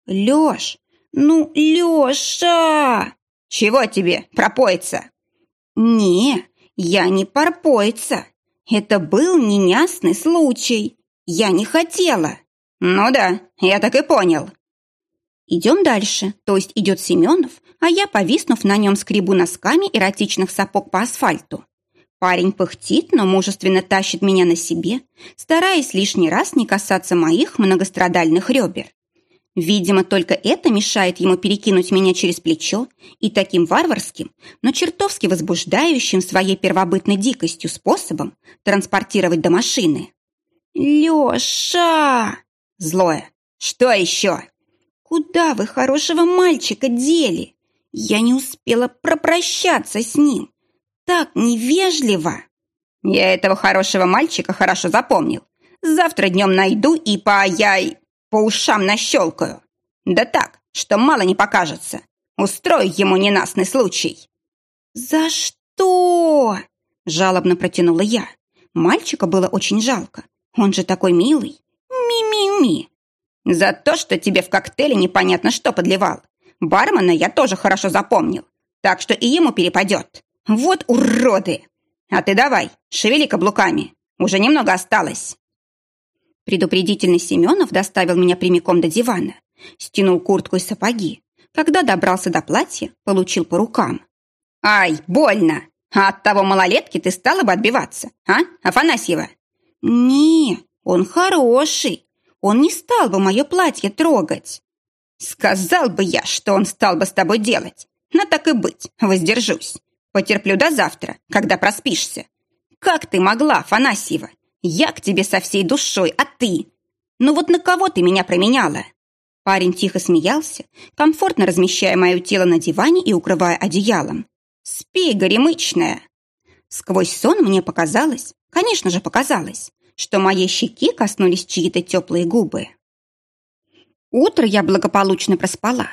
«Лёш! Ну, Лёша!» «Чего тебе, пропоиться?» «Не, я не пропоиться. Это был ненясный случай. Я не хотела. Ну да, я так и понял. Идем дальше, то есть идет Семенов, а я, повиснув на нем, скребу носками эротичных сапог по асфальту. Парень пыхтит, но мужественно тащит меня на себе, стараясь лишний раз не касаться моих многострадальных ребер. Видимо, только это мешает ему перекинуть меня через плечо и таким варварским, но чертовски возбуждающим своей первобытной дикостью способом транспортировать до машины. «Леша!» Злое. «Что еще?» «Куда вы хорошего мальчика дели? Я не успела пропрощаться с ним. Так невежливо!» «Я этого хорошего мальчика хорошо запомнил. Завтра днем найду и по яй по ушам нащелкаю. Да так, что мало не покажется. Устрою ему ненастный случай». «За что?» – жалобно протянула я. Мальчика было очень жалко. Он же такой милый. Ми-ми-ми. За то, что тебе в коктейле непонятно что подливал. Бармена я тоже хорошо запомнил. Так что и ему перепадет. Вот уроды! А ты давай, шевели каблуками. Уже немного осталось. Предупредительный Семенов доставил меня прямиком до дивана, стянул куртку и сапоги. Когда добрался до платья, получил по рукам. «Ай, больно! А от того малолетки ты стала бы отбиваться, а, Афанасьева?» «Не, он хороший. Он не стал бы мое платье трогать». «Сказал бы я, что он стал бы с тобой делать. Но так и быть, воздержусь. Потерплю до завтра, когда проспишься. Как ты могла, Афанасьева? Я к тебе со всей душой, а ты? Ну вот на кого ты меня променяла?» Парень тихо смеялся, комфортно размещая мое тело на диване и укрывая одеялом. «Спи, горемычная!» Сквозь сон мне показалось, конечно же показалось, что моей щеки коснулись чьи-то теплые губы. Утро я благополучно проспала.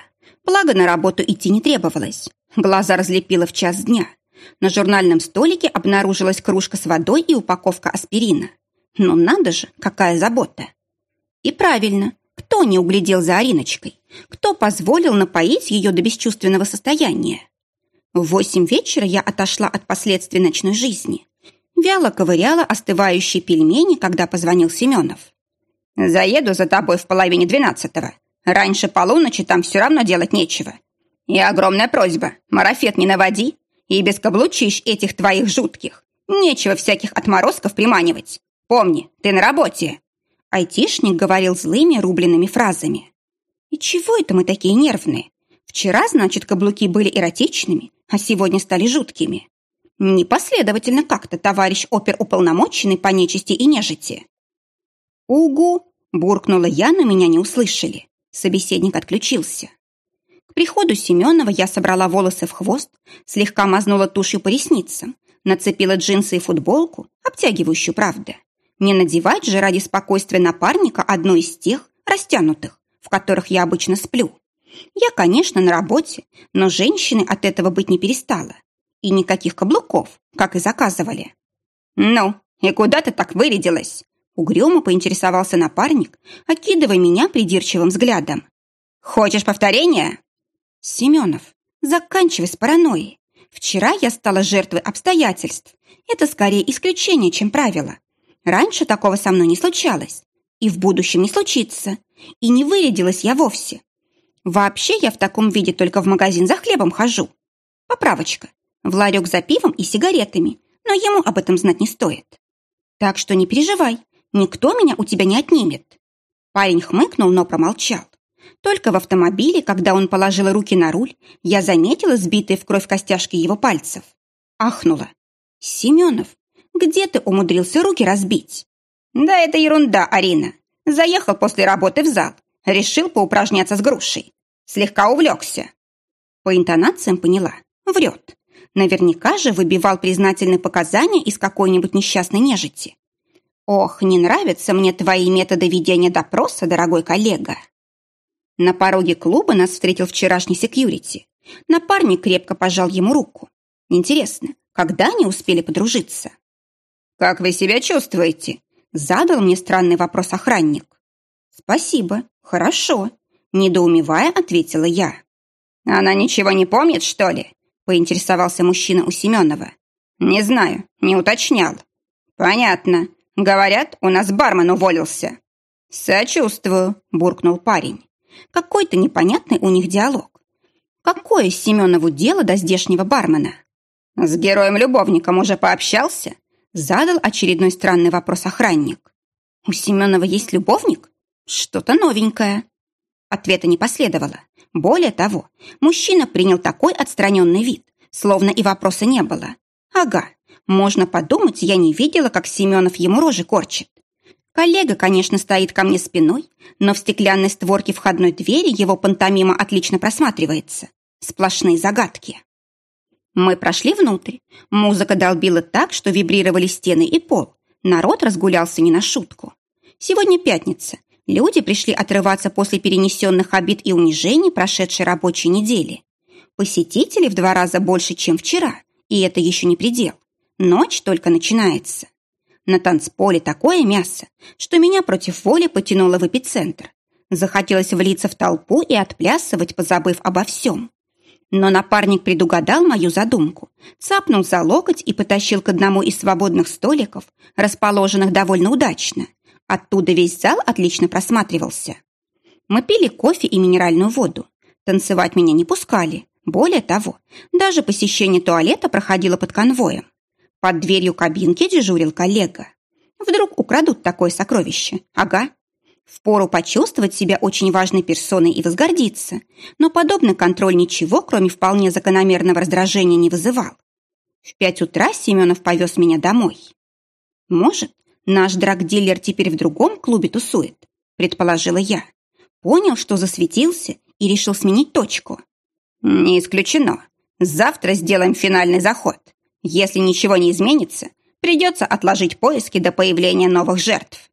Благо, на работу идти не требовалось. Глаза разлепила в час дня. На журнальном столике обнаружилась кружка с водой и упаковка аспирина. Но надо же, какая забота. И правильно, кто не углядел за Ариночкой? Кто позволил напоить ее до бесчувственного состояния? В восемь вечера я отошла от последствий ночной жизни. Вяло ковыряла остывающие пельмени, когда позвонил Семенов. «Заеду за тобой в половине двенадцатого. Раньше полуночи там все равно делать нечего.
И огромная просьба, марафет не наводи, и без каблучищ этих твоих жутких. Нечего всяких отморозков приманивать. Помни, ты на работе. Айтишник говорил злыми рубленными фразами. И чего это мы такие нервные? Вчера, значит, каблуки были эротичными, а сегодня стали жуткими. Непоследовательно как-то, товарищ оперуполномоченный по нечисти и нежити. «Угу!» – буркнула я, но меня не услышали. Собеседник отключился. Приходу Семенова я собрала волосы в хвост, слегка мазнула тушью по ресницам, нацепила джинсы и футболку, обтягивающую, правда. Не надевать же ради спокойствия напарника одну из тех, растянутых, в которых я обычно сплю. Я, конечно, на работе, но женщины от этого быть не перестала. И никаких каблуков, как и заказывали. «Ну, и куда ты так вырядилась?» Угрюмо поинтересовался напарник, окидывая меня придирчивым взглядом. «Хочешь повторения?» «Семенов, заканчивай с паранойей. Вчера я стала жертвой обстоятельств. Это скорее исключение, чем правило. Раньше такого со мной не случалось. И в будущем не случится. И не вырядилась я вовсе. Вообще я в таком виде только в магазин за хлебом хожу. Поправочка. В ларек за пивом и сигаретами. Но ему об этом знать не стоит. Так что не переживай. Никто меня у тебя не отнимет. Парень хмыкнул, но промолчал. Только в автомобиле, когда он положил руки на руль, я заметила сбитые в кровь костяшки его пальцев. Ахнула. «Семенов, где ты умудрился руки разбить?» «Да это ерунда, Арина. Заехал после работы в зал. Решил поупражняться с грушей. Слегка увлекся». По интонациям поняла. Врет. Наверняка же выбивал признательные показания из какой-нибудь несчастной нежити. «Ох, не нравятся мне твои методы ведения допроса, дорогой коллега». На пороге клуба нас встретил вчерашний секьюрити. Напарник крепко пожал ему руку. Интересно, когда они успели подружиться? «Как вы себя чувствуете?» Задал мне странный вопрос охранник. «Спасибо, хорошо», недоумевая, ответила я. «Она ничего не помнит, что ли?» поинтересовался мужчина у Семенова. «Не знаю, не уточнял». «Понятно. Говорят, у нас бармен уволился». «Сочувствую», буркнул парень. Какой-то непонятный у них диалог. Какое Семенову дело до здешнего бармена? С героем-любовником уже пообщался? Задал очередной странный вопрос охранник. У Семенова есть любовник? Что-то новенькое. Ответа не последовало. Более того, мужчина принял такой отстраненный вид, словно и вопроса не было. Ага, можно подумать, я не видела, как Семенов ему рожи корчит. Коллега, конечно, стоит ко мне спиной, но в стеклянной створке входной двери его пантомима отлично просматривается. Сплошные загадки. Мы прошли внутрь. Музыка долбила так, что вибрировали стены и пол. Народ разгулялся не на шутку. Сегодня пятница. Люди пришли отрываться после перенесенных обид и унижений прошедшей рабочей недели. Посетителей в два раза больше, чем вчера, и это еще не предел. Ночь только начинается. На танцполе такое мясо, что меня против воли потянуло в эпицентр. Захотелось влиться в толпу и отплясывать, позабыв обо всем. Но напарник предугадал мою задумку, цапнул за локоть и потащил к одному из свободных столиков, расположенных довольно удачно. Оттуда весь зал отлично просматривался. Мы пили кофе и минеральную воду. Танцевать меня не пускали. Более того, даже посещение туалета проходило под конвоем. Под дверью кабинки дежурил коллега. Вдруг украдут такое сокровище? Ага. Впору почувствовать себя очень важной персоной и возгордиться, но подобный контроль ничего, кроме вполне закономерного раздражения, не вызывал. В пять утра Семенов повез меня домой. Может, наш драгдилер теперь в другом клубе тусует, предположила я. Понял, что засветился и решил сменить точку. Не исключено. Завтра сделаем финальный заход. Если ничего не изменится, придется отложить поиски до появления новых жертв.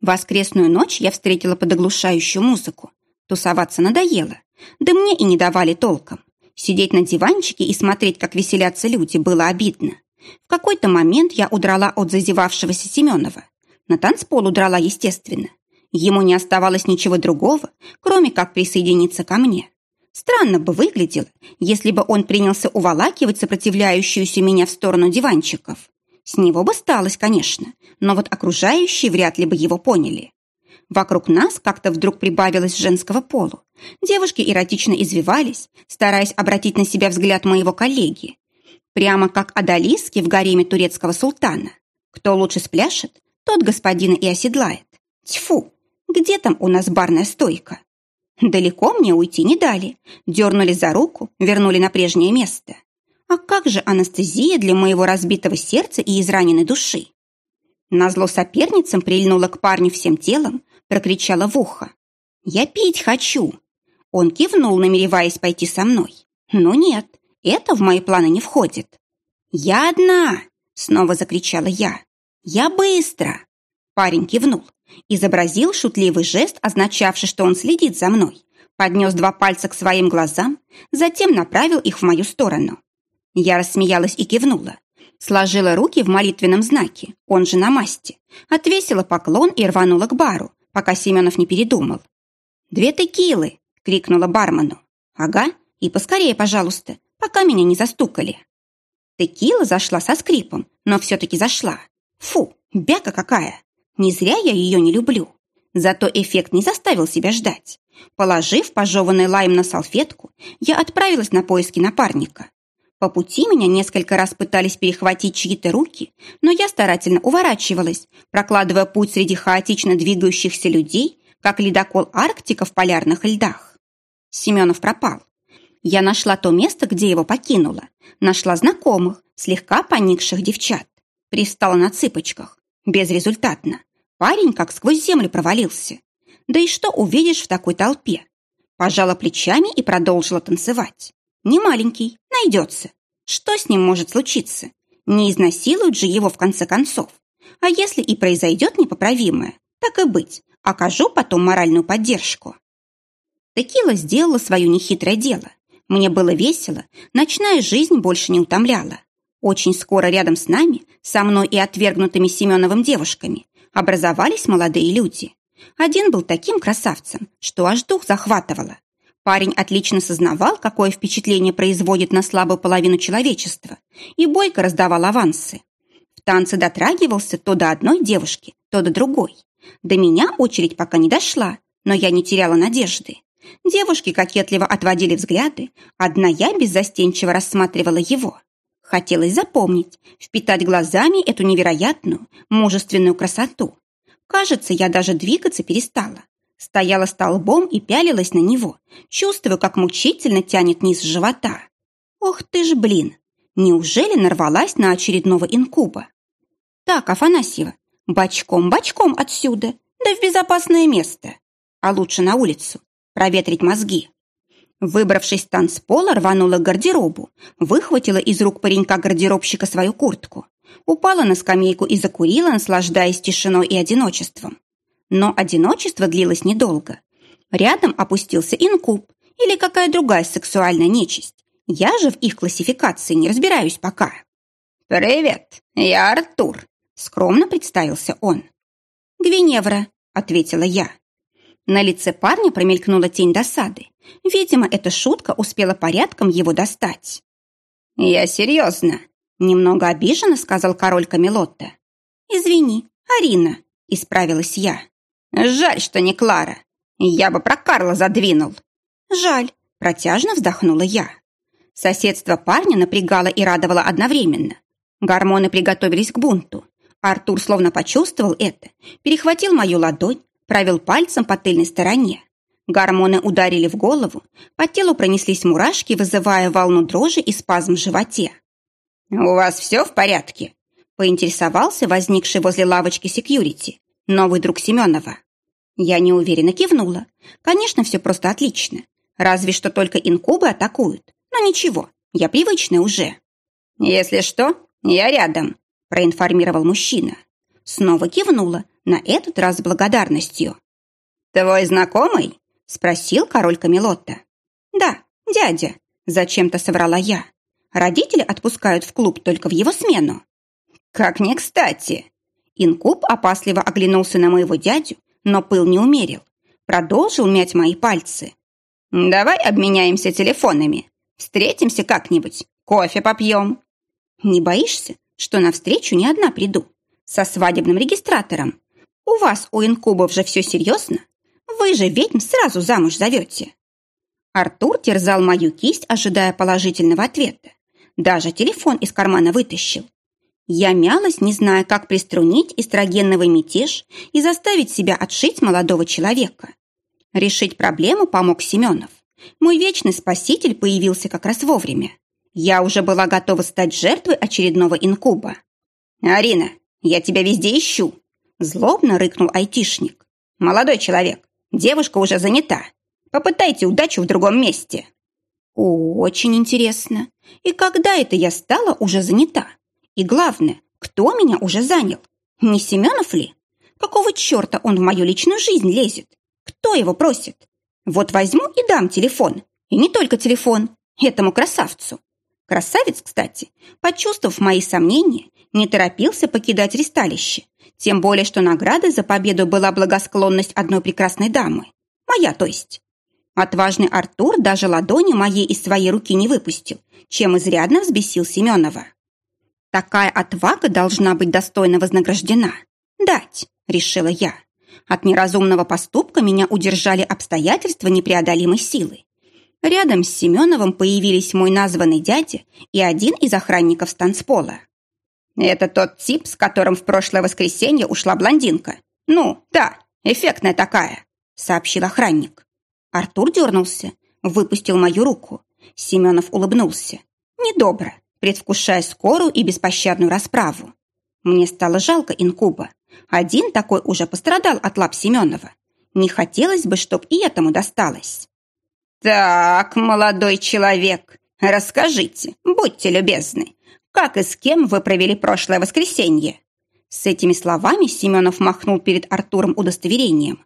Воскресную ночь я встретила под оглушающую музыку. Тусоваться надоело. Да мне и не давали толком. Сидеть на диванчике и смотреть, как веселятся люди, было обидно. В какой-то момент я удрала от зазевавшегося Семенова. На танцпол удрала, естественно. Ему не оставалось ничего другого, кроме как присоединиться ко мне. Странно бы выглядело, если бы он принялся уволакивать сопротивляющуюся меня в сторону диванчиков. С него бы сталось, конечно, но вот окружающие вряд ли бы его поняли.
Вокруг нас как-то вдруг прибавилось женского полу. Девушки эротично извивались, стараясь обратить на себя взгляд моего коллеги. Прямо как одолиски в гареме турецкого султана. Кто лучше спляшет, тот господина и оседлает. Тьфу, где там у нас барная стойка? Далеко мне уйти не дали. Дернули за руку, вернули на прежнее место. А как же анестезия для моего разбитого сердца и израненной души? Назло соперницам прильнула к парню всем телом, прокричала в ухо. «Я пить хочу!» Он кивнул, намереваясь пойти со мной. «Но нет, это в мои планы не входит». «Я одна!» — снова закричала я. «Я быстро!» Парень кивнул, изобразил шутливый жест, означавший, что он следит за мной, поднес два пальца к своим глазам, затем направил их в мою сторону. Я рассмеялась и кивнула. Сложила руки в молитвенном знаке, он же на масти, отвесила поклон и рванула к бару, пока Семенов не передумал. «Две текилы!» — крикнула бармену. «Ага, и поскорее, пожалуйста, пока меня не застукали». Текила зашла со скрипом, но все-таки зашла. Фу, бяка какая! Не зря я ее не люблю. Зато эффект не заставил себя ждать. Положив пожеванный лайм на салфетку, я отправилась на поиски напарника. По пути меня несколько раз пытались перехватить чьи-то руки, но я старательно уворачивалась, прокладывая путь среди хаотично двигающихся людей, как ледокол Арктика в полярных льдах. Семенов пропал. Я нашла то место, где его покинула. Нашла знакомых, слегка поникших девчат. Пристала на цыпочках. Безрезультатно. Парень как сквозь землю провалился. Да и что увидишь в такой толпе? Пожала плечами и продолжила танцевать. Не маленький, найдется. Что с ним может случиться? Не изнасилуют же его в конце концов. А если и произойдет непоправимое, так и быть, окажу потом моральную поддержку. Текила сделала свое нехитрое дело. Мне было весело, ночная жизнь больше не утомляла. Очень скоро рядом с нами, со мной и отвергнутыми Семеновым девушками, образовались молодые люди. Один был таким красавцем, что аж дух захватывало. Парень отлично сознавал, какое впечатление производит на слабую половину человечества, и бойко раздавал авансы. В танце дотрагивался то до одной девушки, то до другой. До меня очередь пока не дошла, но я не теряла надежды. Девушки кокетливо отводили взгляды, одна я беззастенчиво рассматривала его. Хотелось запомнить, впитать глазами эту невероятную, мужественную красоту. Кажется, я даже двигаться перестала. Стояла столбом и пялилась на него, чувствуя, как мучительно тянет низ живота. Ох ты ж, блин! Неужели нарвалась на очередного инкуба? Так, Афанасьева, бочком-бочком отсюда, да в безопасное место. А лучше на улицу, проветрить мозги. Выбравшись с танцпола, рванула к гардеробу, выхватила из рук паренька-гардеробщика свою куртку, упала на скамейку и закурила, наслаждаясь тишиной и одиночеством. Но одиночество длилось недолго. Рядом опустился инкуб или какая другая сексуальная нечисть. Я же в их классификации не разбираюсь пока.
«Привет, я Артур», — скромно представился он.
«Гвиневра», — ответила я. На лице парня промелькнула тень досады. Видимо, эта шутка успела порядком его достать.
«Я серьезно», — немного обиженно сказал король Камелотта.
«Извини, Арина», — исправилась я.
Жаль, что не Клара. Я бы про Карла задвинул.
Жаль, протяжно вздохнула я. Соседство парня напрягало и радовало одновременно. Гормоны приготовились к бунту. Артур словно почувствовал это, перехватил мою ладонь, провел пальцем по тыльной стороне. Гормоны ударили в голову, по телу пронеслись мурашки, вызывая волну дрожи и спазм в животе.
«У вас все в порядке?»
поинтересовался возникший возле лавочки секьюрити, новый друг Семенова. Я неуверенно кивнула. Конечно, все просто отлично. Разве что только инкубы атакуют. Но ничего, я привычная уже.
«Если что, я рядом», – проинформировал мужчина.
Снова кивнула, на этот раз с благодарностью.
«Твой знакомый?» – спросил король Камелотта.
«Да, дядя», – зачем-то соврала я. Родители отпускают в клуб только в его смену.
«Как не кстати!»
Инкуб опасливо оглянулся на моего дядю, но пыл не умерил. Продолжил мять мои пальцы.
«Давай обменяемся телефонами. Встретимся как-нибудь, кофе попьем».
«Не боишься, что навстречу не одна приду? Со свадебным регистратором. У вас, у инкубов же все серьезно? Вы же ведьм сразу замуж зовете. Артур терзал мою кисть, ожидая положительного ответа. Даже телефон из кармана вытащил. Я мялась, не зная, как приструнить эстрогеновый мятеж и заставить себя отшить молодого человека. Решить проблему помог Семенов. Мой вечный спаситель появился как раз вовремя. Я уже была готова стать жертвой очередного инкуба. «Арина, я тебя везде ищу!» Злобно рыкнул айтишник. «Молодой человек, девушка уже занята. Попытайте удачу в другом месте». «Очень интересно. И когда это я стала уже занята? И главное, кто меня уже занял? Не Семенов ли? Какого черта он в мою личную жизнь лезет? Кто его просит? Вот возьму и дам телефон. И не только телефон. Этому красавцу. Красавец, кстати, почувствовав мои сомнения, не торопился покидать ристалище. Тем более, что наградой за победу была благосклонность одной прекрасной дамы. Моя, то есть. Отважный Артур даже ладони моей из своей руки не выпустил, чем изрядно взбесил Семенова. Такая отвага должна быть достойно вознаграждена. Дать, решила я. От неразумного поступка меня удержали обстоятельства непреодолимой силы. Рядом с Семеновым появились мой названный дядя и один из охранников станцпола. «Это тот тип, с которым в прошлое воскресенье ушла блондинка. Ну, да, эффектная такая», — сообщил охранник. Артур дернулся, выпустил мою руку. Семенов улыбнулся. Недобро, предвкушая скорую и беспощадную расправу. Мне стало жалко инкуба. Один такой уже пострадал от лап Семенова. Не хотелось бы, чтоб и этому досталось. «Так, молодой человек, расскажите, будьте любезны, как и с кем вы провели прошлое воскресенье?» С этими словами Семенов махнул перед Артуром удостоверением.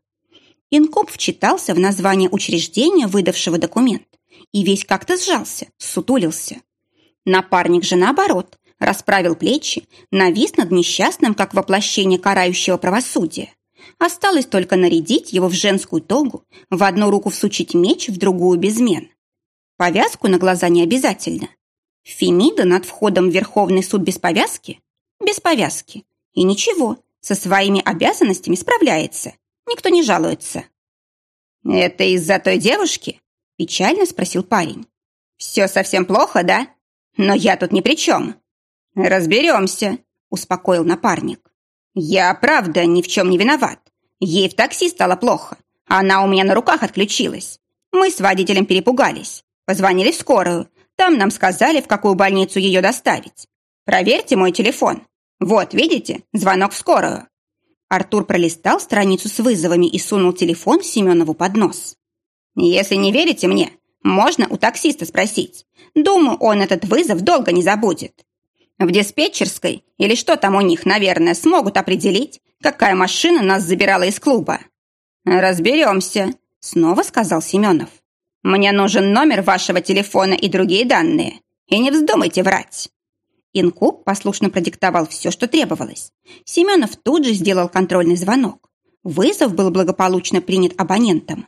Инкоп вчитался в название учреждения, выдавшего документ, и весь как-то сжался, сутулился. Напарник же, наоборот, расправил плечи, навис над несчастным, как воплощение карающего правосудия. Осталось только нарядить его в женскую тогу, в одну руку всучить меч, в другую безмен. Повязку на глаза не обязательно. Фемида над входом в Верховный суд без повязки? Без повязки. И ничего, со своими обязанностями справляется. Никто не жалуется. «Это из-за той девушки?» – печально спросил парень. «Все совсем плохо, да? Но я тут ни при чем». «Разберемся», – успокоил напарник. «Я, правда, ни в чем не виноват. Ей в такси стало плохо. Она у меня на руках отключилась. Мы с водителем перепугались. Позвонили в скорую. Там нам сказали, в какую больницу ее доставить. Проверьте мой телефон. Вот, видите, звонок в скорую». Артур пролистал страницу с вызовами и сунул телефон Семенову под нос. «Если не верите мне, можно у таксиста спросить. Думаю, он этот вызов долго не забудет. В диспетчерской, или что там у них, наверное, смогут определить, какая машина нас забирала из клуба. «Разберемся», — снова сказал Семенов. «Мне нужен номер вашего телефона и другие данные. И не вздумайте врать». Инкуб послушно продиктовал все, что требовалось. Семенов тут же сделал контрольный звонок. Вызов был благополучно принят абонентом.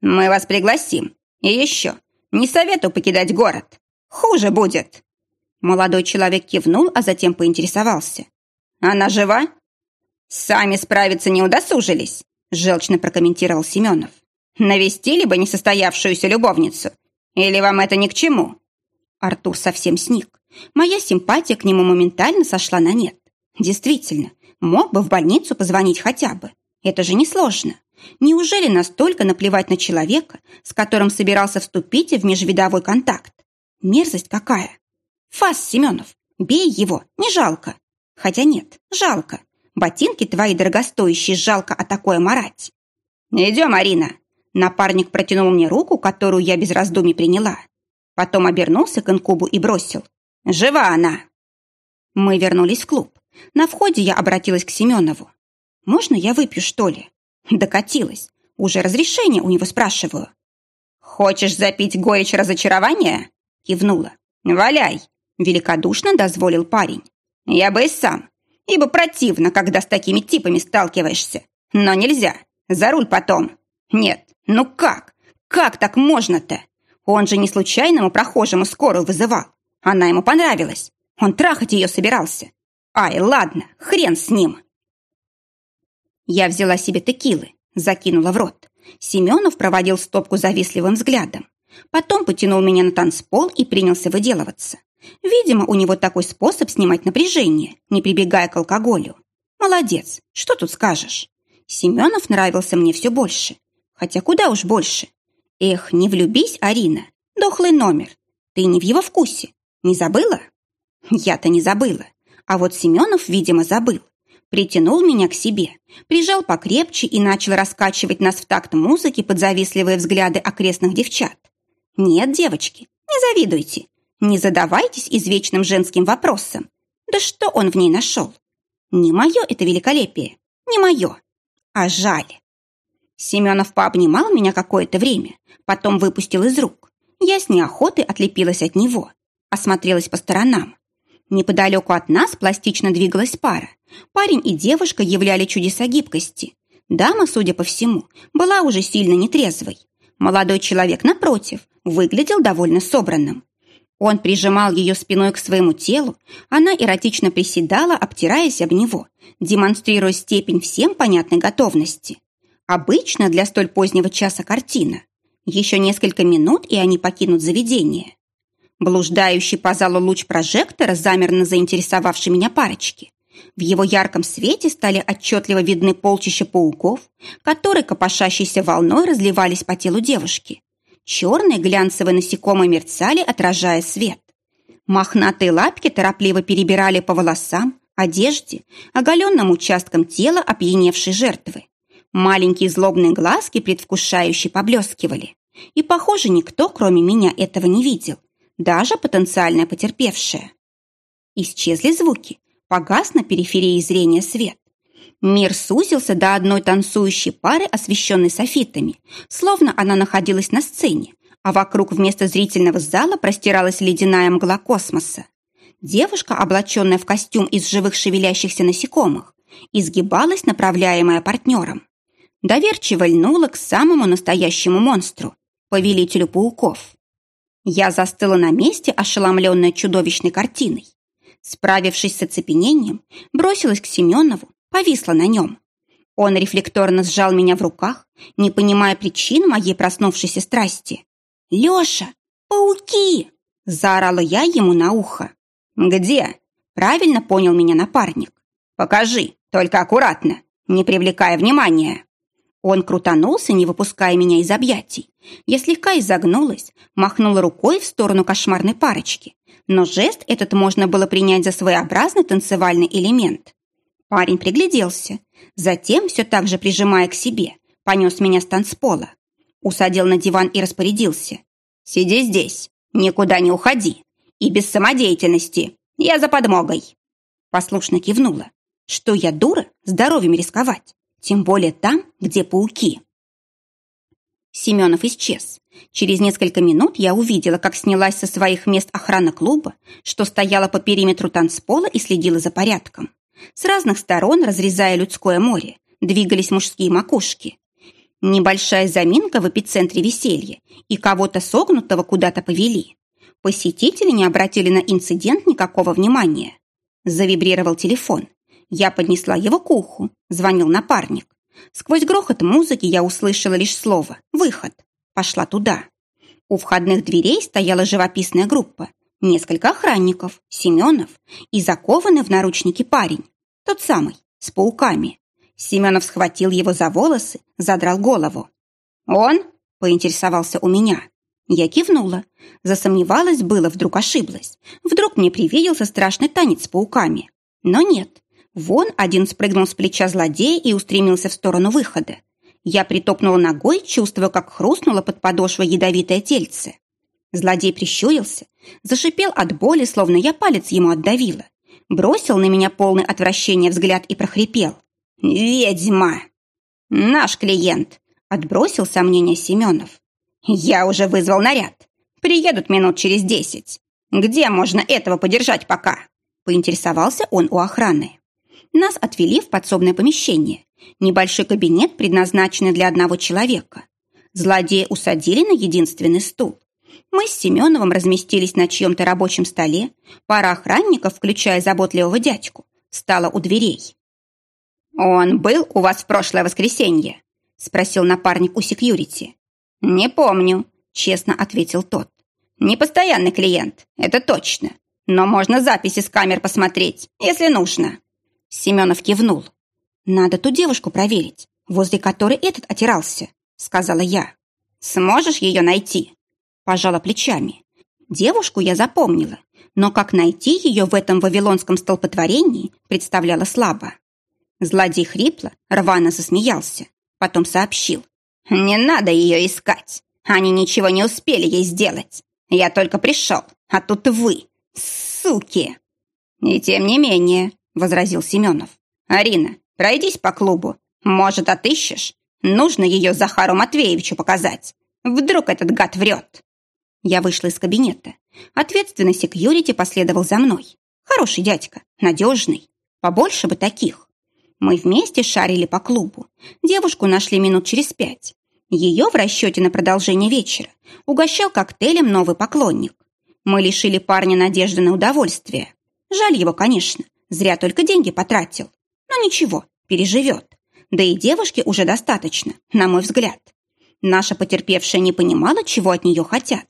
«Мы вас пригласим. И еще, не советую покидать город. Хуже будет». Молодой человек кивнул, а затем поинтересовался. «Она жива?» «Сами справиться не удосужились», – желчно прокомментировал Семенов. «Навестили бы несостоявшуюся любовницу. Или вам это ни к чему?» Артур совсем сник. Моя симпатия к нему моментально сошла на нет. Действительно, мог бы в больницу позвонить хотя бы. Это же несложно. Неужели настолько наплевать на человека, с которым собирался вступить в межвидовой контакт? Мерзость какая! Фас, Семенов, бей его, не жалко. Хотя нет, жалко. Ботинки твои дорогостоящие жалко, а такое марать. Идем, Арина. Напарник протянул мне руку, которую я без раздумий приняла. Потом обернулся к инкубу и бросил. Жива она. Мы вернулись в клуб. На входе я обратилась к Семенову. «Можно я выпью, что ли?» Докатилась. Уже разрешение у него спрашиваю. «Хочешь запить горечь разочарования?» Кивнула. «Валяй!» Великодушно дозволил парень. Я бы и сам, ибо противно, когда с такими типами сталкиваешься. Но нельзя, за руль потом. Нет, ну как? Как так можно-то? Он же не случайному прохожему скорую вызывал. Она ему понравилась. Он трахать ее собирался. Ай, ладно, хрен с ним. Я взяла себе текилы, закинула в рот. Семенов проводил стопку завистливым взглядом. Потом потянул меня на танцпол и принялся выделываться. Видимо, у него такой способ снимать напряжение, не прибегая к алкоголю. Молодец, что тут скажешь? Семенов нравился мне все больше. Хотя куда уж больше. Эх, не влюбись, Арина. Дохлый номер. Ты не в его вкусе. Не забыла? Я-то не забыла. А вот Семенов, видимо, забыл. Притянул меня к себе, прижал покрепче и начал раскачивать нас в такт музыки под завистливые взгляды окрестных девчат. Нет, девочки, не завидуйте. Не задавайтесь извечным женским вопросом. Да что он в ней нашел? Не мое это великолепие, не мое. А жаль. Семенов пообнимал меня какое-то время, потом выпустил из рук. Я с неохотой отлепилась от него, осмотрелась по сторонам. Неподалеку от нас пластично двигалась пара. Парень и девушка являли чудеса гибкости. Дама, судя по всему, была уже сильно нетрезвой. Молодой человек, напротив, выглядел довольно собранным. Он прижимал ее спиной к своему телу, она эротично приседала, обтираясь об него, демонстрируя степень всем понятной готовности. Обычно для столь позднего часа картина. Еще несколько минут, и они покинут заведение. Блуждающий по залу луч прожектора замер на заинтересовавшей меня парочке. В его ярком свете стали отчетливо видны полчища пауков, которые, копошащейся волной, разливались по телу девушки. Черные глянцевые насекомые мерцали, отражая свет. Мохнатые лапки торопливо перебирали по волосам, одежде, оголенным участкам тела опьяневшей жертвы. Маленькие злобные глазки предвкушающе поблескивали. И, похоже, никто, кроме меня, этого не видел. Даже потенциальная потерпевшая. Исчезли звуки. Погас на периферии зрения свет. Мир сузился до одной танцующей пары, освещенной софитами, словно она находилась на сцене, а вокруг вместо зрительного зала простиралась ледяная мгла космоса. Девушка, облаченная в костюм из живых шевелящихся насекомых, изгибалась, направляемая партнером. Доверчиво льнула к самому настоящему монстру, повелителю пауков. Я застыла на месте, ошеломленная чудовищной картиной. Справившись с оцепенением, бросилась к Семенову, повисла на нем. Он рефлекторно сжал меня в руках, не понимая причин моей проснувшейся страсти. «Леша, пауки!» – заорала я ему на ухо. «Где?» – правильно понял меня напарник. «Покажи, только аккуратно, не привлекая внимания». Он крутанулся, не выпуская меня из объятий. Я слегка изогнулась, махнула рукой в сторону кошмарной парочки. Но жест этот можно было принять за своеобразный танцевальный элемент. Парень пригляделся. Затем, все так же прижимая к себе, понес меня с танцпола. Усадил на диван и распорядился. «Сиди здесь, никуда не уходи. И без самодеятельности. Я за подмогой». Послушно кивнула. «Что я дура? Здоровьем рисковать. Тем более там, где пауки». Семенов исчез. Через несколько минут я увидела, как снялась со своих мест охрана клуба, что стояла по периметру танцпола и следила за порядком. С разных сторон, разрезая людское море, двигались мужские макушки. Небольшая заминка в эпицентре веселья, и кого-то согнутого куда-то повели. Посетители не обратили на инцидент никакого внимания. Завибрировал телефон. Я поднесла его к уху. Звонил напарник. Сквозь грохот музыки я услышала лишь слово «выход». Пошла туда. У входных дверей стояла живописная группа. Несколько охранников, Семенов и закованный в наручники парень. Тот самый, с пауками. Семенов схватил его за волосы, задрал голову. «Он?» – поинтересовался у меня. Я кивнула. Засомневалась было, вдруг ошиблась. Вдруг мне привиделся страшный танец с пауками. Но нет. Вон один спрыгнул с плеча злодея и устремился в сторону выхода. Я притопнула ногой, чувствуя, как хрустнуло под подошвой ядовитое тельце. Злодей прищурился, зашипел от боли, словно я палец ему отдавила. Бросил на меня полный отвращения взгляд и прохрипел. «Ведьма!» «Наш клиент!» — отбросил сомнения Семенов. «Я уже вызвал наряд. Приедут минут через десять. Где можно этого подержать пока?» Поинтересовался он у охраны. Нас отвели в подсобное помещение. Небольшой кабинет, предназначенный для одного человека. Злодея усадили на единственный стул. Мы с Семеновым разместились на чьем-то рабочем столе. Пара охранников, включая заботливого дядьку, стала у дверей.
«Он был у вас в прошлое воскресенье?» — спросил напарник у секьюрити. «Не помню», — честно ответил тот. «Непостоянный клиент, это точно. Но можно записи с камер посмотреть, если нужно». Семенов кивнул. «Надо ту девушку проверить, возле которой этот отирался», — сказала я. «Сможешь ее найти?» Пожала плечами. Девушку я запомнила, но как найти ее в этом вавилонском столпотворении, представляла слабо. Злодей хрипло, рвано засмеялся, потом сообщил. «Не надо ее искать. Они ничего не успели ей сделать. Я только пришел, а тут вы, суки!» «И тем не менее», — возразил Семенов. «Арина, пройдись по клубу. Может, отыщешь? Нужно ее Захару Матвеевичу показать. Вдруг этот гад врет». Я вышла из кабинета. Ответственный секьюрити последовал за мной. Хороший дядька, надежный. Побольше бы таких. Мы вместе шарили по клубу. Девушку нашли минут через пять. Ее в расчете на продолжение вечера угощал коктейлем новый поклонник. Мы лишили парня надежды на удовольствие. Жаль его, конечно, зря только деньги потратил. Но ничего, переживет. Да и девушке уже достаточно, на мой взгляд. Наша потерпевшая не понимала, чего от нее хотят.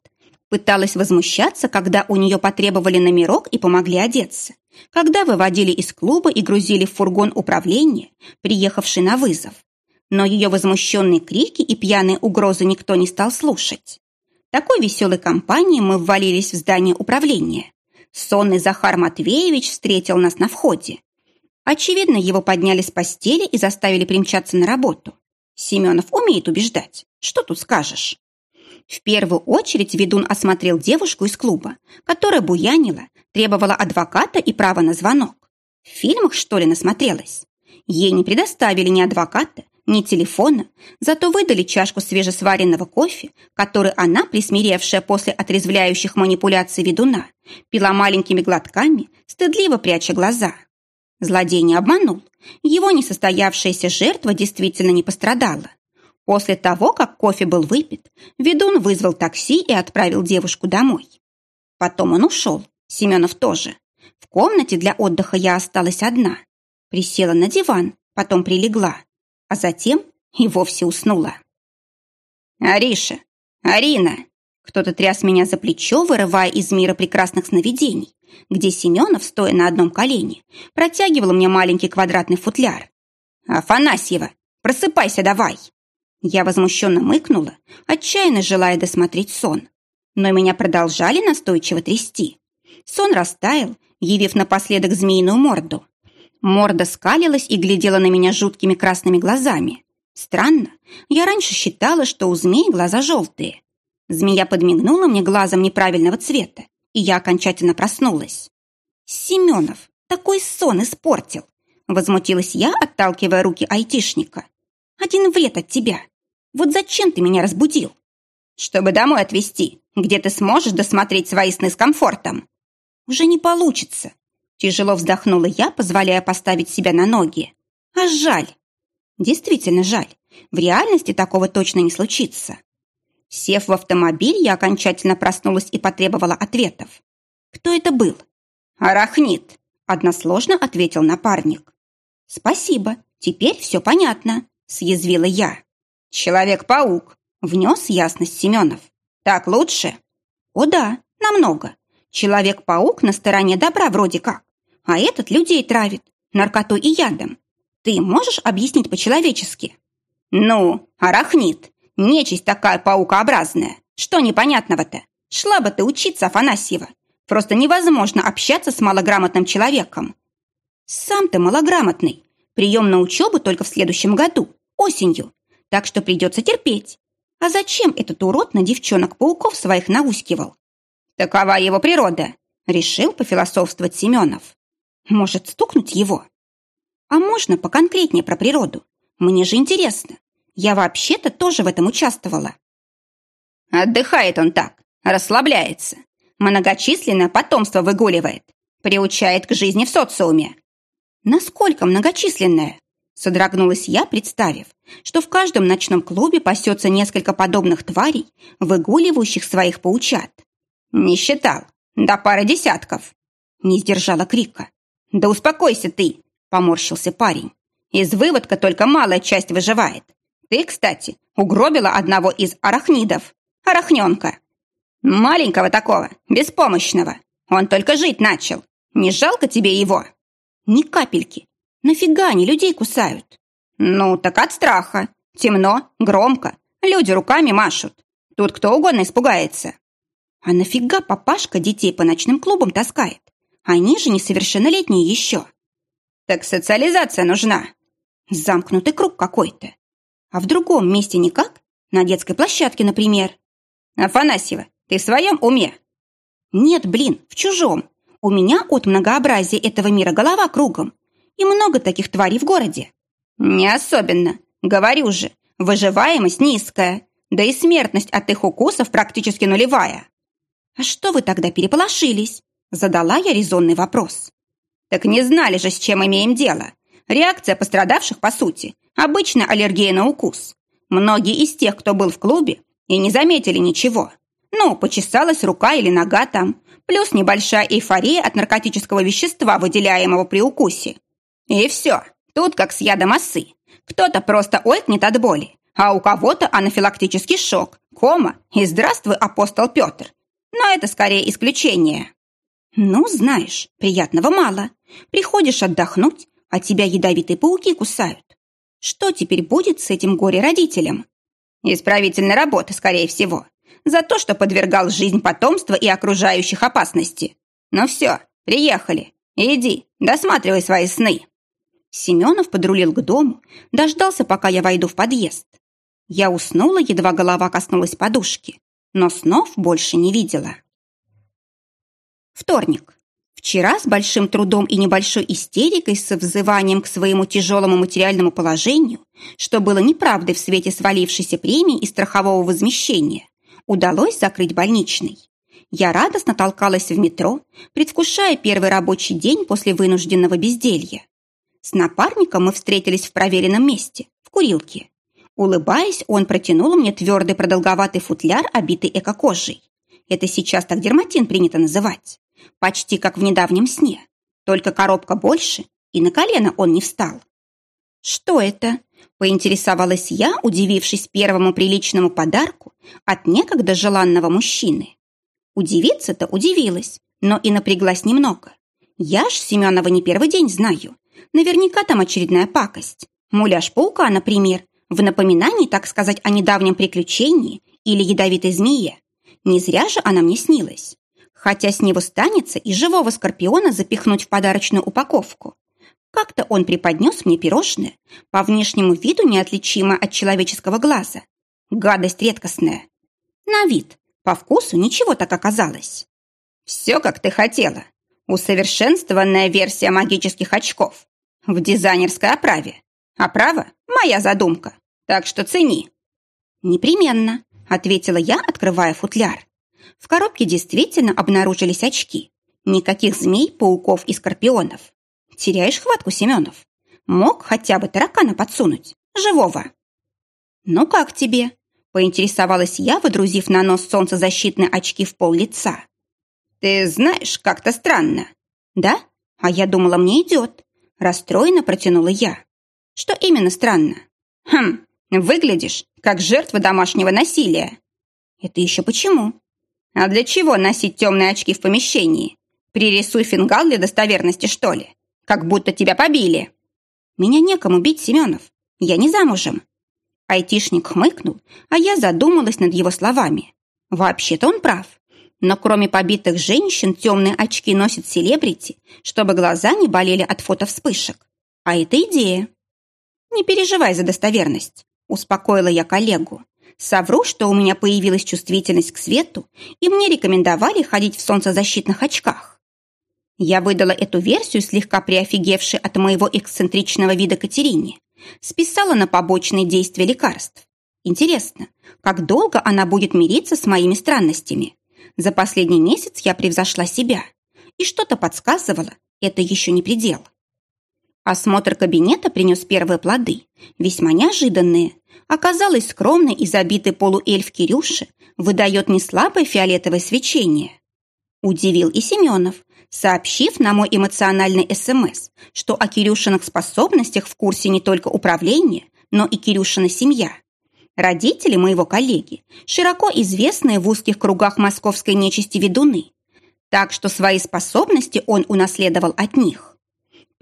Пыталась возмущаться, когда у нее потребовали номерок и помогли одеться. Когда выводили из клуба и грузили в фургон управления, приехавший на вызов. Но ее возмущенные крики и пьяные угрозы никто не стал слушать. Такой веселой компанией мы ввалились в здание управления. Сонный Захар Матвеевич встретил нас на входе. Очевидно, его подняли с постели и заставили примчаться на работу. Семенов умеет убеждать. Что тут скажешь? В первую очередь ведун осмотрел девушку из клуба, которая буянила, требовала адвоката и права на звонок. В фильмах, что ли, насмотрелась? Ей не предоставили ни адвоката, ни телефона, зато выдали чашку свежесваренного кофе, который она, присмиревшая после отрезвляющих манипуляций ведуна, пила маленькими глотками, стыдливо пряча глаза. Злодей не обманул. Его несостоявшаяся жертва действительно не пострадала. После того, как кофе был выпит, ведун вызвал такси и отправил девушку домой. Потом он ушел, Семенов тоже. В комнате для отдыха я осталась одна. Присела на диван, потом прилегла, а затем и вовсе уснула. «Ариша! Арина!» Кто-то тряс меня за плечо, вырывая из мира прекрасных сновидений, где Семенов, стоя на одном колене, протягивал мне маленький квадратный футляр. «Афанасьева, просыпайся давай!» Я возмущенно мыкнула, отчаянно желая досмотреть сон. Но меня продолжали настойчиво трясти. Сон растаял, явив напоследок змеиную морду. Морда скалилась и глядела на меня жуткими красными глазами. Странно, я раньше считала, что у змей глаза желтые. Змея подмигнула мне глазом неправильного цвета, и я окончательно проснулась. «Семенов, такой сон испортил!» Возмутилась я, отталкивая руки айтишника. «Один вред от тебя. Вот зачем ты меня разбудил? Чтобы домой отвезти, где ты сможешь досмотреть свои сны с комфортом. Уже не получится. Тяжело вздохнула я, позволяя поставить себя на ноги. А жаль. Действительно жаль. В реальности такого точно не случится. Сев в автомобиль, я окончательно проснулась и потребовала ответов. Кто это был? Арахнит, односложно ответил напарник. Спасибо, теперь все понятно, съязвила я. «Человек-паук», — внес ясность Семенов. «Так лучше?» «О да, намного. Человек-паук на стороне добра вроде как, а этот людей травит, наркотой и ядом. Ты можешь объяснить по-человечески?» «Ну, арахнит, нечисть такая паукообразная. Что непонятного-то? Шла бы ты учиться, Афанасьева. Просто невозможно общаться с малограмотным человеком». «Сам ты малограмотный. Прием на учебу только в следующем году, осенью так что придется терпеть. А зачем этот урод на девчонок-пауков своих наускивал? Такова его природа, решил пофилософствовать Семенов. Может, стукнуть его? А можно поконкретнее про природу? Мне же интересно. Я вообще-то тоже в этом участвовала. Отдыхает он так, расслабляется. Многочисленное потомство выгуливает. Приучает к жизни в социуме. Насколько многочисленное? Содрогнулась я, представив, что в каждом ночном клубе пасется несколько подобных тварей, выгуливающих своих паучат. Не считал. До пары десятков. Не сдержала крика. «Да успокойся ты!» – поморщился парень. Из выводка только малая часть выживает. Ты, кстати, угробила одного из арахнидов. Арахненка. Маленького такого, беспомощного. Он только жить начал. Не жалко тебе его?
Ни капельки. Нафига они людей кусают?
Ну, так от страха. Темно, громко. Люди руками машут. Тут кто угодно испугается.
А нафига папашка детей по ночным клубам таскает? Они же несовершеннолетние еще.
Так социализация нужна.
Замкнутый круг какой-то. А в другом месте никак? На детской площадке, например.
Афанасьева, ты в своем уме?
Нет, блин, в чужом. У меня от многообразия этого мира голова кругом. И много таких тварей в городе.
Не особенно. Говорю же, выживаемость низкая. Да и смертность от их укусов практически нулевая.
А что вы тогда переполошились? Задала я резонный вопрос.
Так не знали же, с чем имеем дело. Реакция пострадавших, по сути, обычная аллергия на укус. Многие из тех, кто был в клубе, и не заметили ничего. Ну, почесалась рука или нога там, плюс небольшая эйфория от наркотического вещества, выделяемого при укусе. И все, тут как с ядом осы. Кто-то просто ойкнет от боли, а у кого-то анафилактический шок, кома и здравствуй, апостол Петр. Но это скорее исключение.
Ну, знаешь, приятного мало. Приходишь отдохнуть, а тебя ядовитые пауки кусают. Что теперь будет с этим горе-родителем?
Исправительная работа, скорее всего. За то, что подвергал жизнь потомства и окружающих опасности. Ну все, приехали. Иди, досматривай свои сны.
Семенов подрулил к дому, дождался, пока я войду в подъезд. Я уснула, едва голова коснулась подушки, но снов больше не видела. Вторник. Вчера с большим трудом и небольшой истерикой со взыванием к своему тяжелому материальному положению, что было неправдой в свете свалившейся премии и страхового возмещения, удалось закрыть больничный. Я радостно толкалась в метро, предвкушая первый рабочий день после вынужденного безделья. С напарником мы встретились в проверенном месте, в курилке. Улыбаясь, он протянул мне твердый продолговатый футляр, обитый эко-кожей. Это сейчас так дерматин принято называть. Почти как в недавнем сне. Только коробка больше, и на колено он не встал. «Что это?» – поинтересовалась я, удивившись первому приличному подарку от некогда желанного мужчины. Удивиться-то удивилась, но и напряглась немного. Я ж Семенова не первый день знаю. Наверняка там очередная пакость. Муляж паука, например, в напоминании, так сказать, о недавнем приключении или ядовитой змее. Не зря же она мне снилась. Хотя с него станется и живого скорпиона запихнуть в подарочную упаковку. Как-то он преподнес мне пирожное, по внешнему виду неотличимо от человеческого глаза. Гадость редкостная. На вид, по вкусу ничего так оказалось.
Все, как ты хотела. Усовершенствованная версия магических очков. В дизайнерской оправе. Оправа – моя задумка. Так что цени.
Непременно, ответила я, открывая футляр. В коробке действительно обнаружились очки. Никаких змей, пауков и скорпионов. Теряешь хватку, Семенов? Мог хотя бы таракана подсунуть? Живого. Ну как тебе? Поинтересовалась я, водрузив на нос солнцезащитные очки в пол лица.
Ты знаешь, как-то странно.
Да? А я думала, мне идет. Расстроенно протянула я. Что именно странно?
Хм, выглядишь, как жертва домашнего насилия.
Это еще почему?
А для чего носить темные очки в помещении? Пририсуй фингал для достоверности, что ли? Как будто тебя побили.
Меня некому бить, Семенов. Я не замужем. Айтишник хмыкнул, а я задумалась над его словами. Вообще-то он прав. Но кроме побитых женщин, темные очки носят селебрити, чтобы глаза не болели от фотовспышек. А это идея. Не переживай за достоверность, успокоила я коллегу. Совру, что у меня появилась чувствительность к свету, и мне рекомендовали ходить в солнцезащитных очках. Я выдала эту версию, слегка приофигевшей от моего эксцентричного вида Катерине. Списала на побочные действия лекарств. Интересно, как долго она будет мириться с моими странностями? За последний месяц я превзошла себя. И что-то подсказывало, это еще не предел. Осмотр кабинета принес первые плоды, весьма неожиданные. Оказалось, скромный и забитый полуэльф Кирюши выдает неслабое фиолетовое свечение. Удивил и Семенов, сообщив на мой эмоциональный СМС, что о Кирюшиных способностях в курсе не только управление, но и Кирюшина семья. Родители моего коллеги, широко известные в узких кругах московской нечисти ведуны, так что свои способности он унаследовал от них.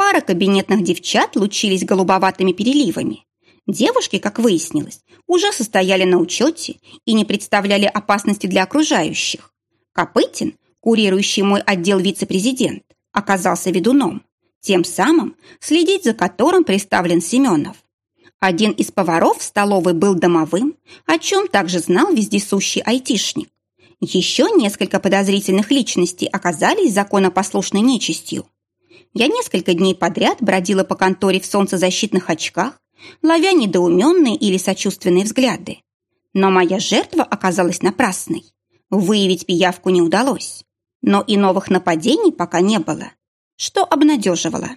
Пара кабинетных девчат лучились голубоватыми переливами. Девушки, как выяснилось, уже состояли на учете и не представляли опасности для окружающих. Копытин, курирующий мой отдел вице-президент, оказался ведуном, тем самым следить за которым представлен Семенов. Один из поваров в столовой был домовым, о чем также знал вездесущий айтишник. Еще несколько подозрительных личностей оказались законопослушной нечистью. Я несколько дней подряд бродила по конторе в солнцезащитных очках, ловя недоуменные или сочувственные взгляды. Но моя жертва оказалась напрасной. Выявить пиявку не удалось. Но и новых нападений пока не было, что обнадеживало.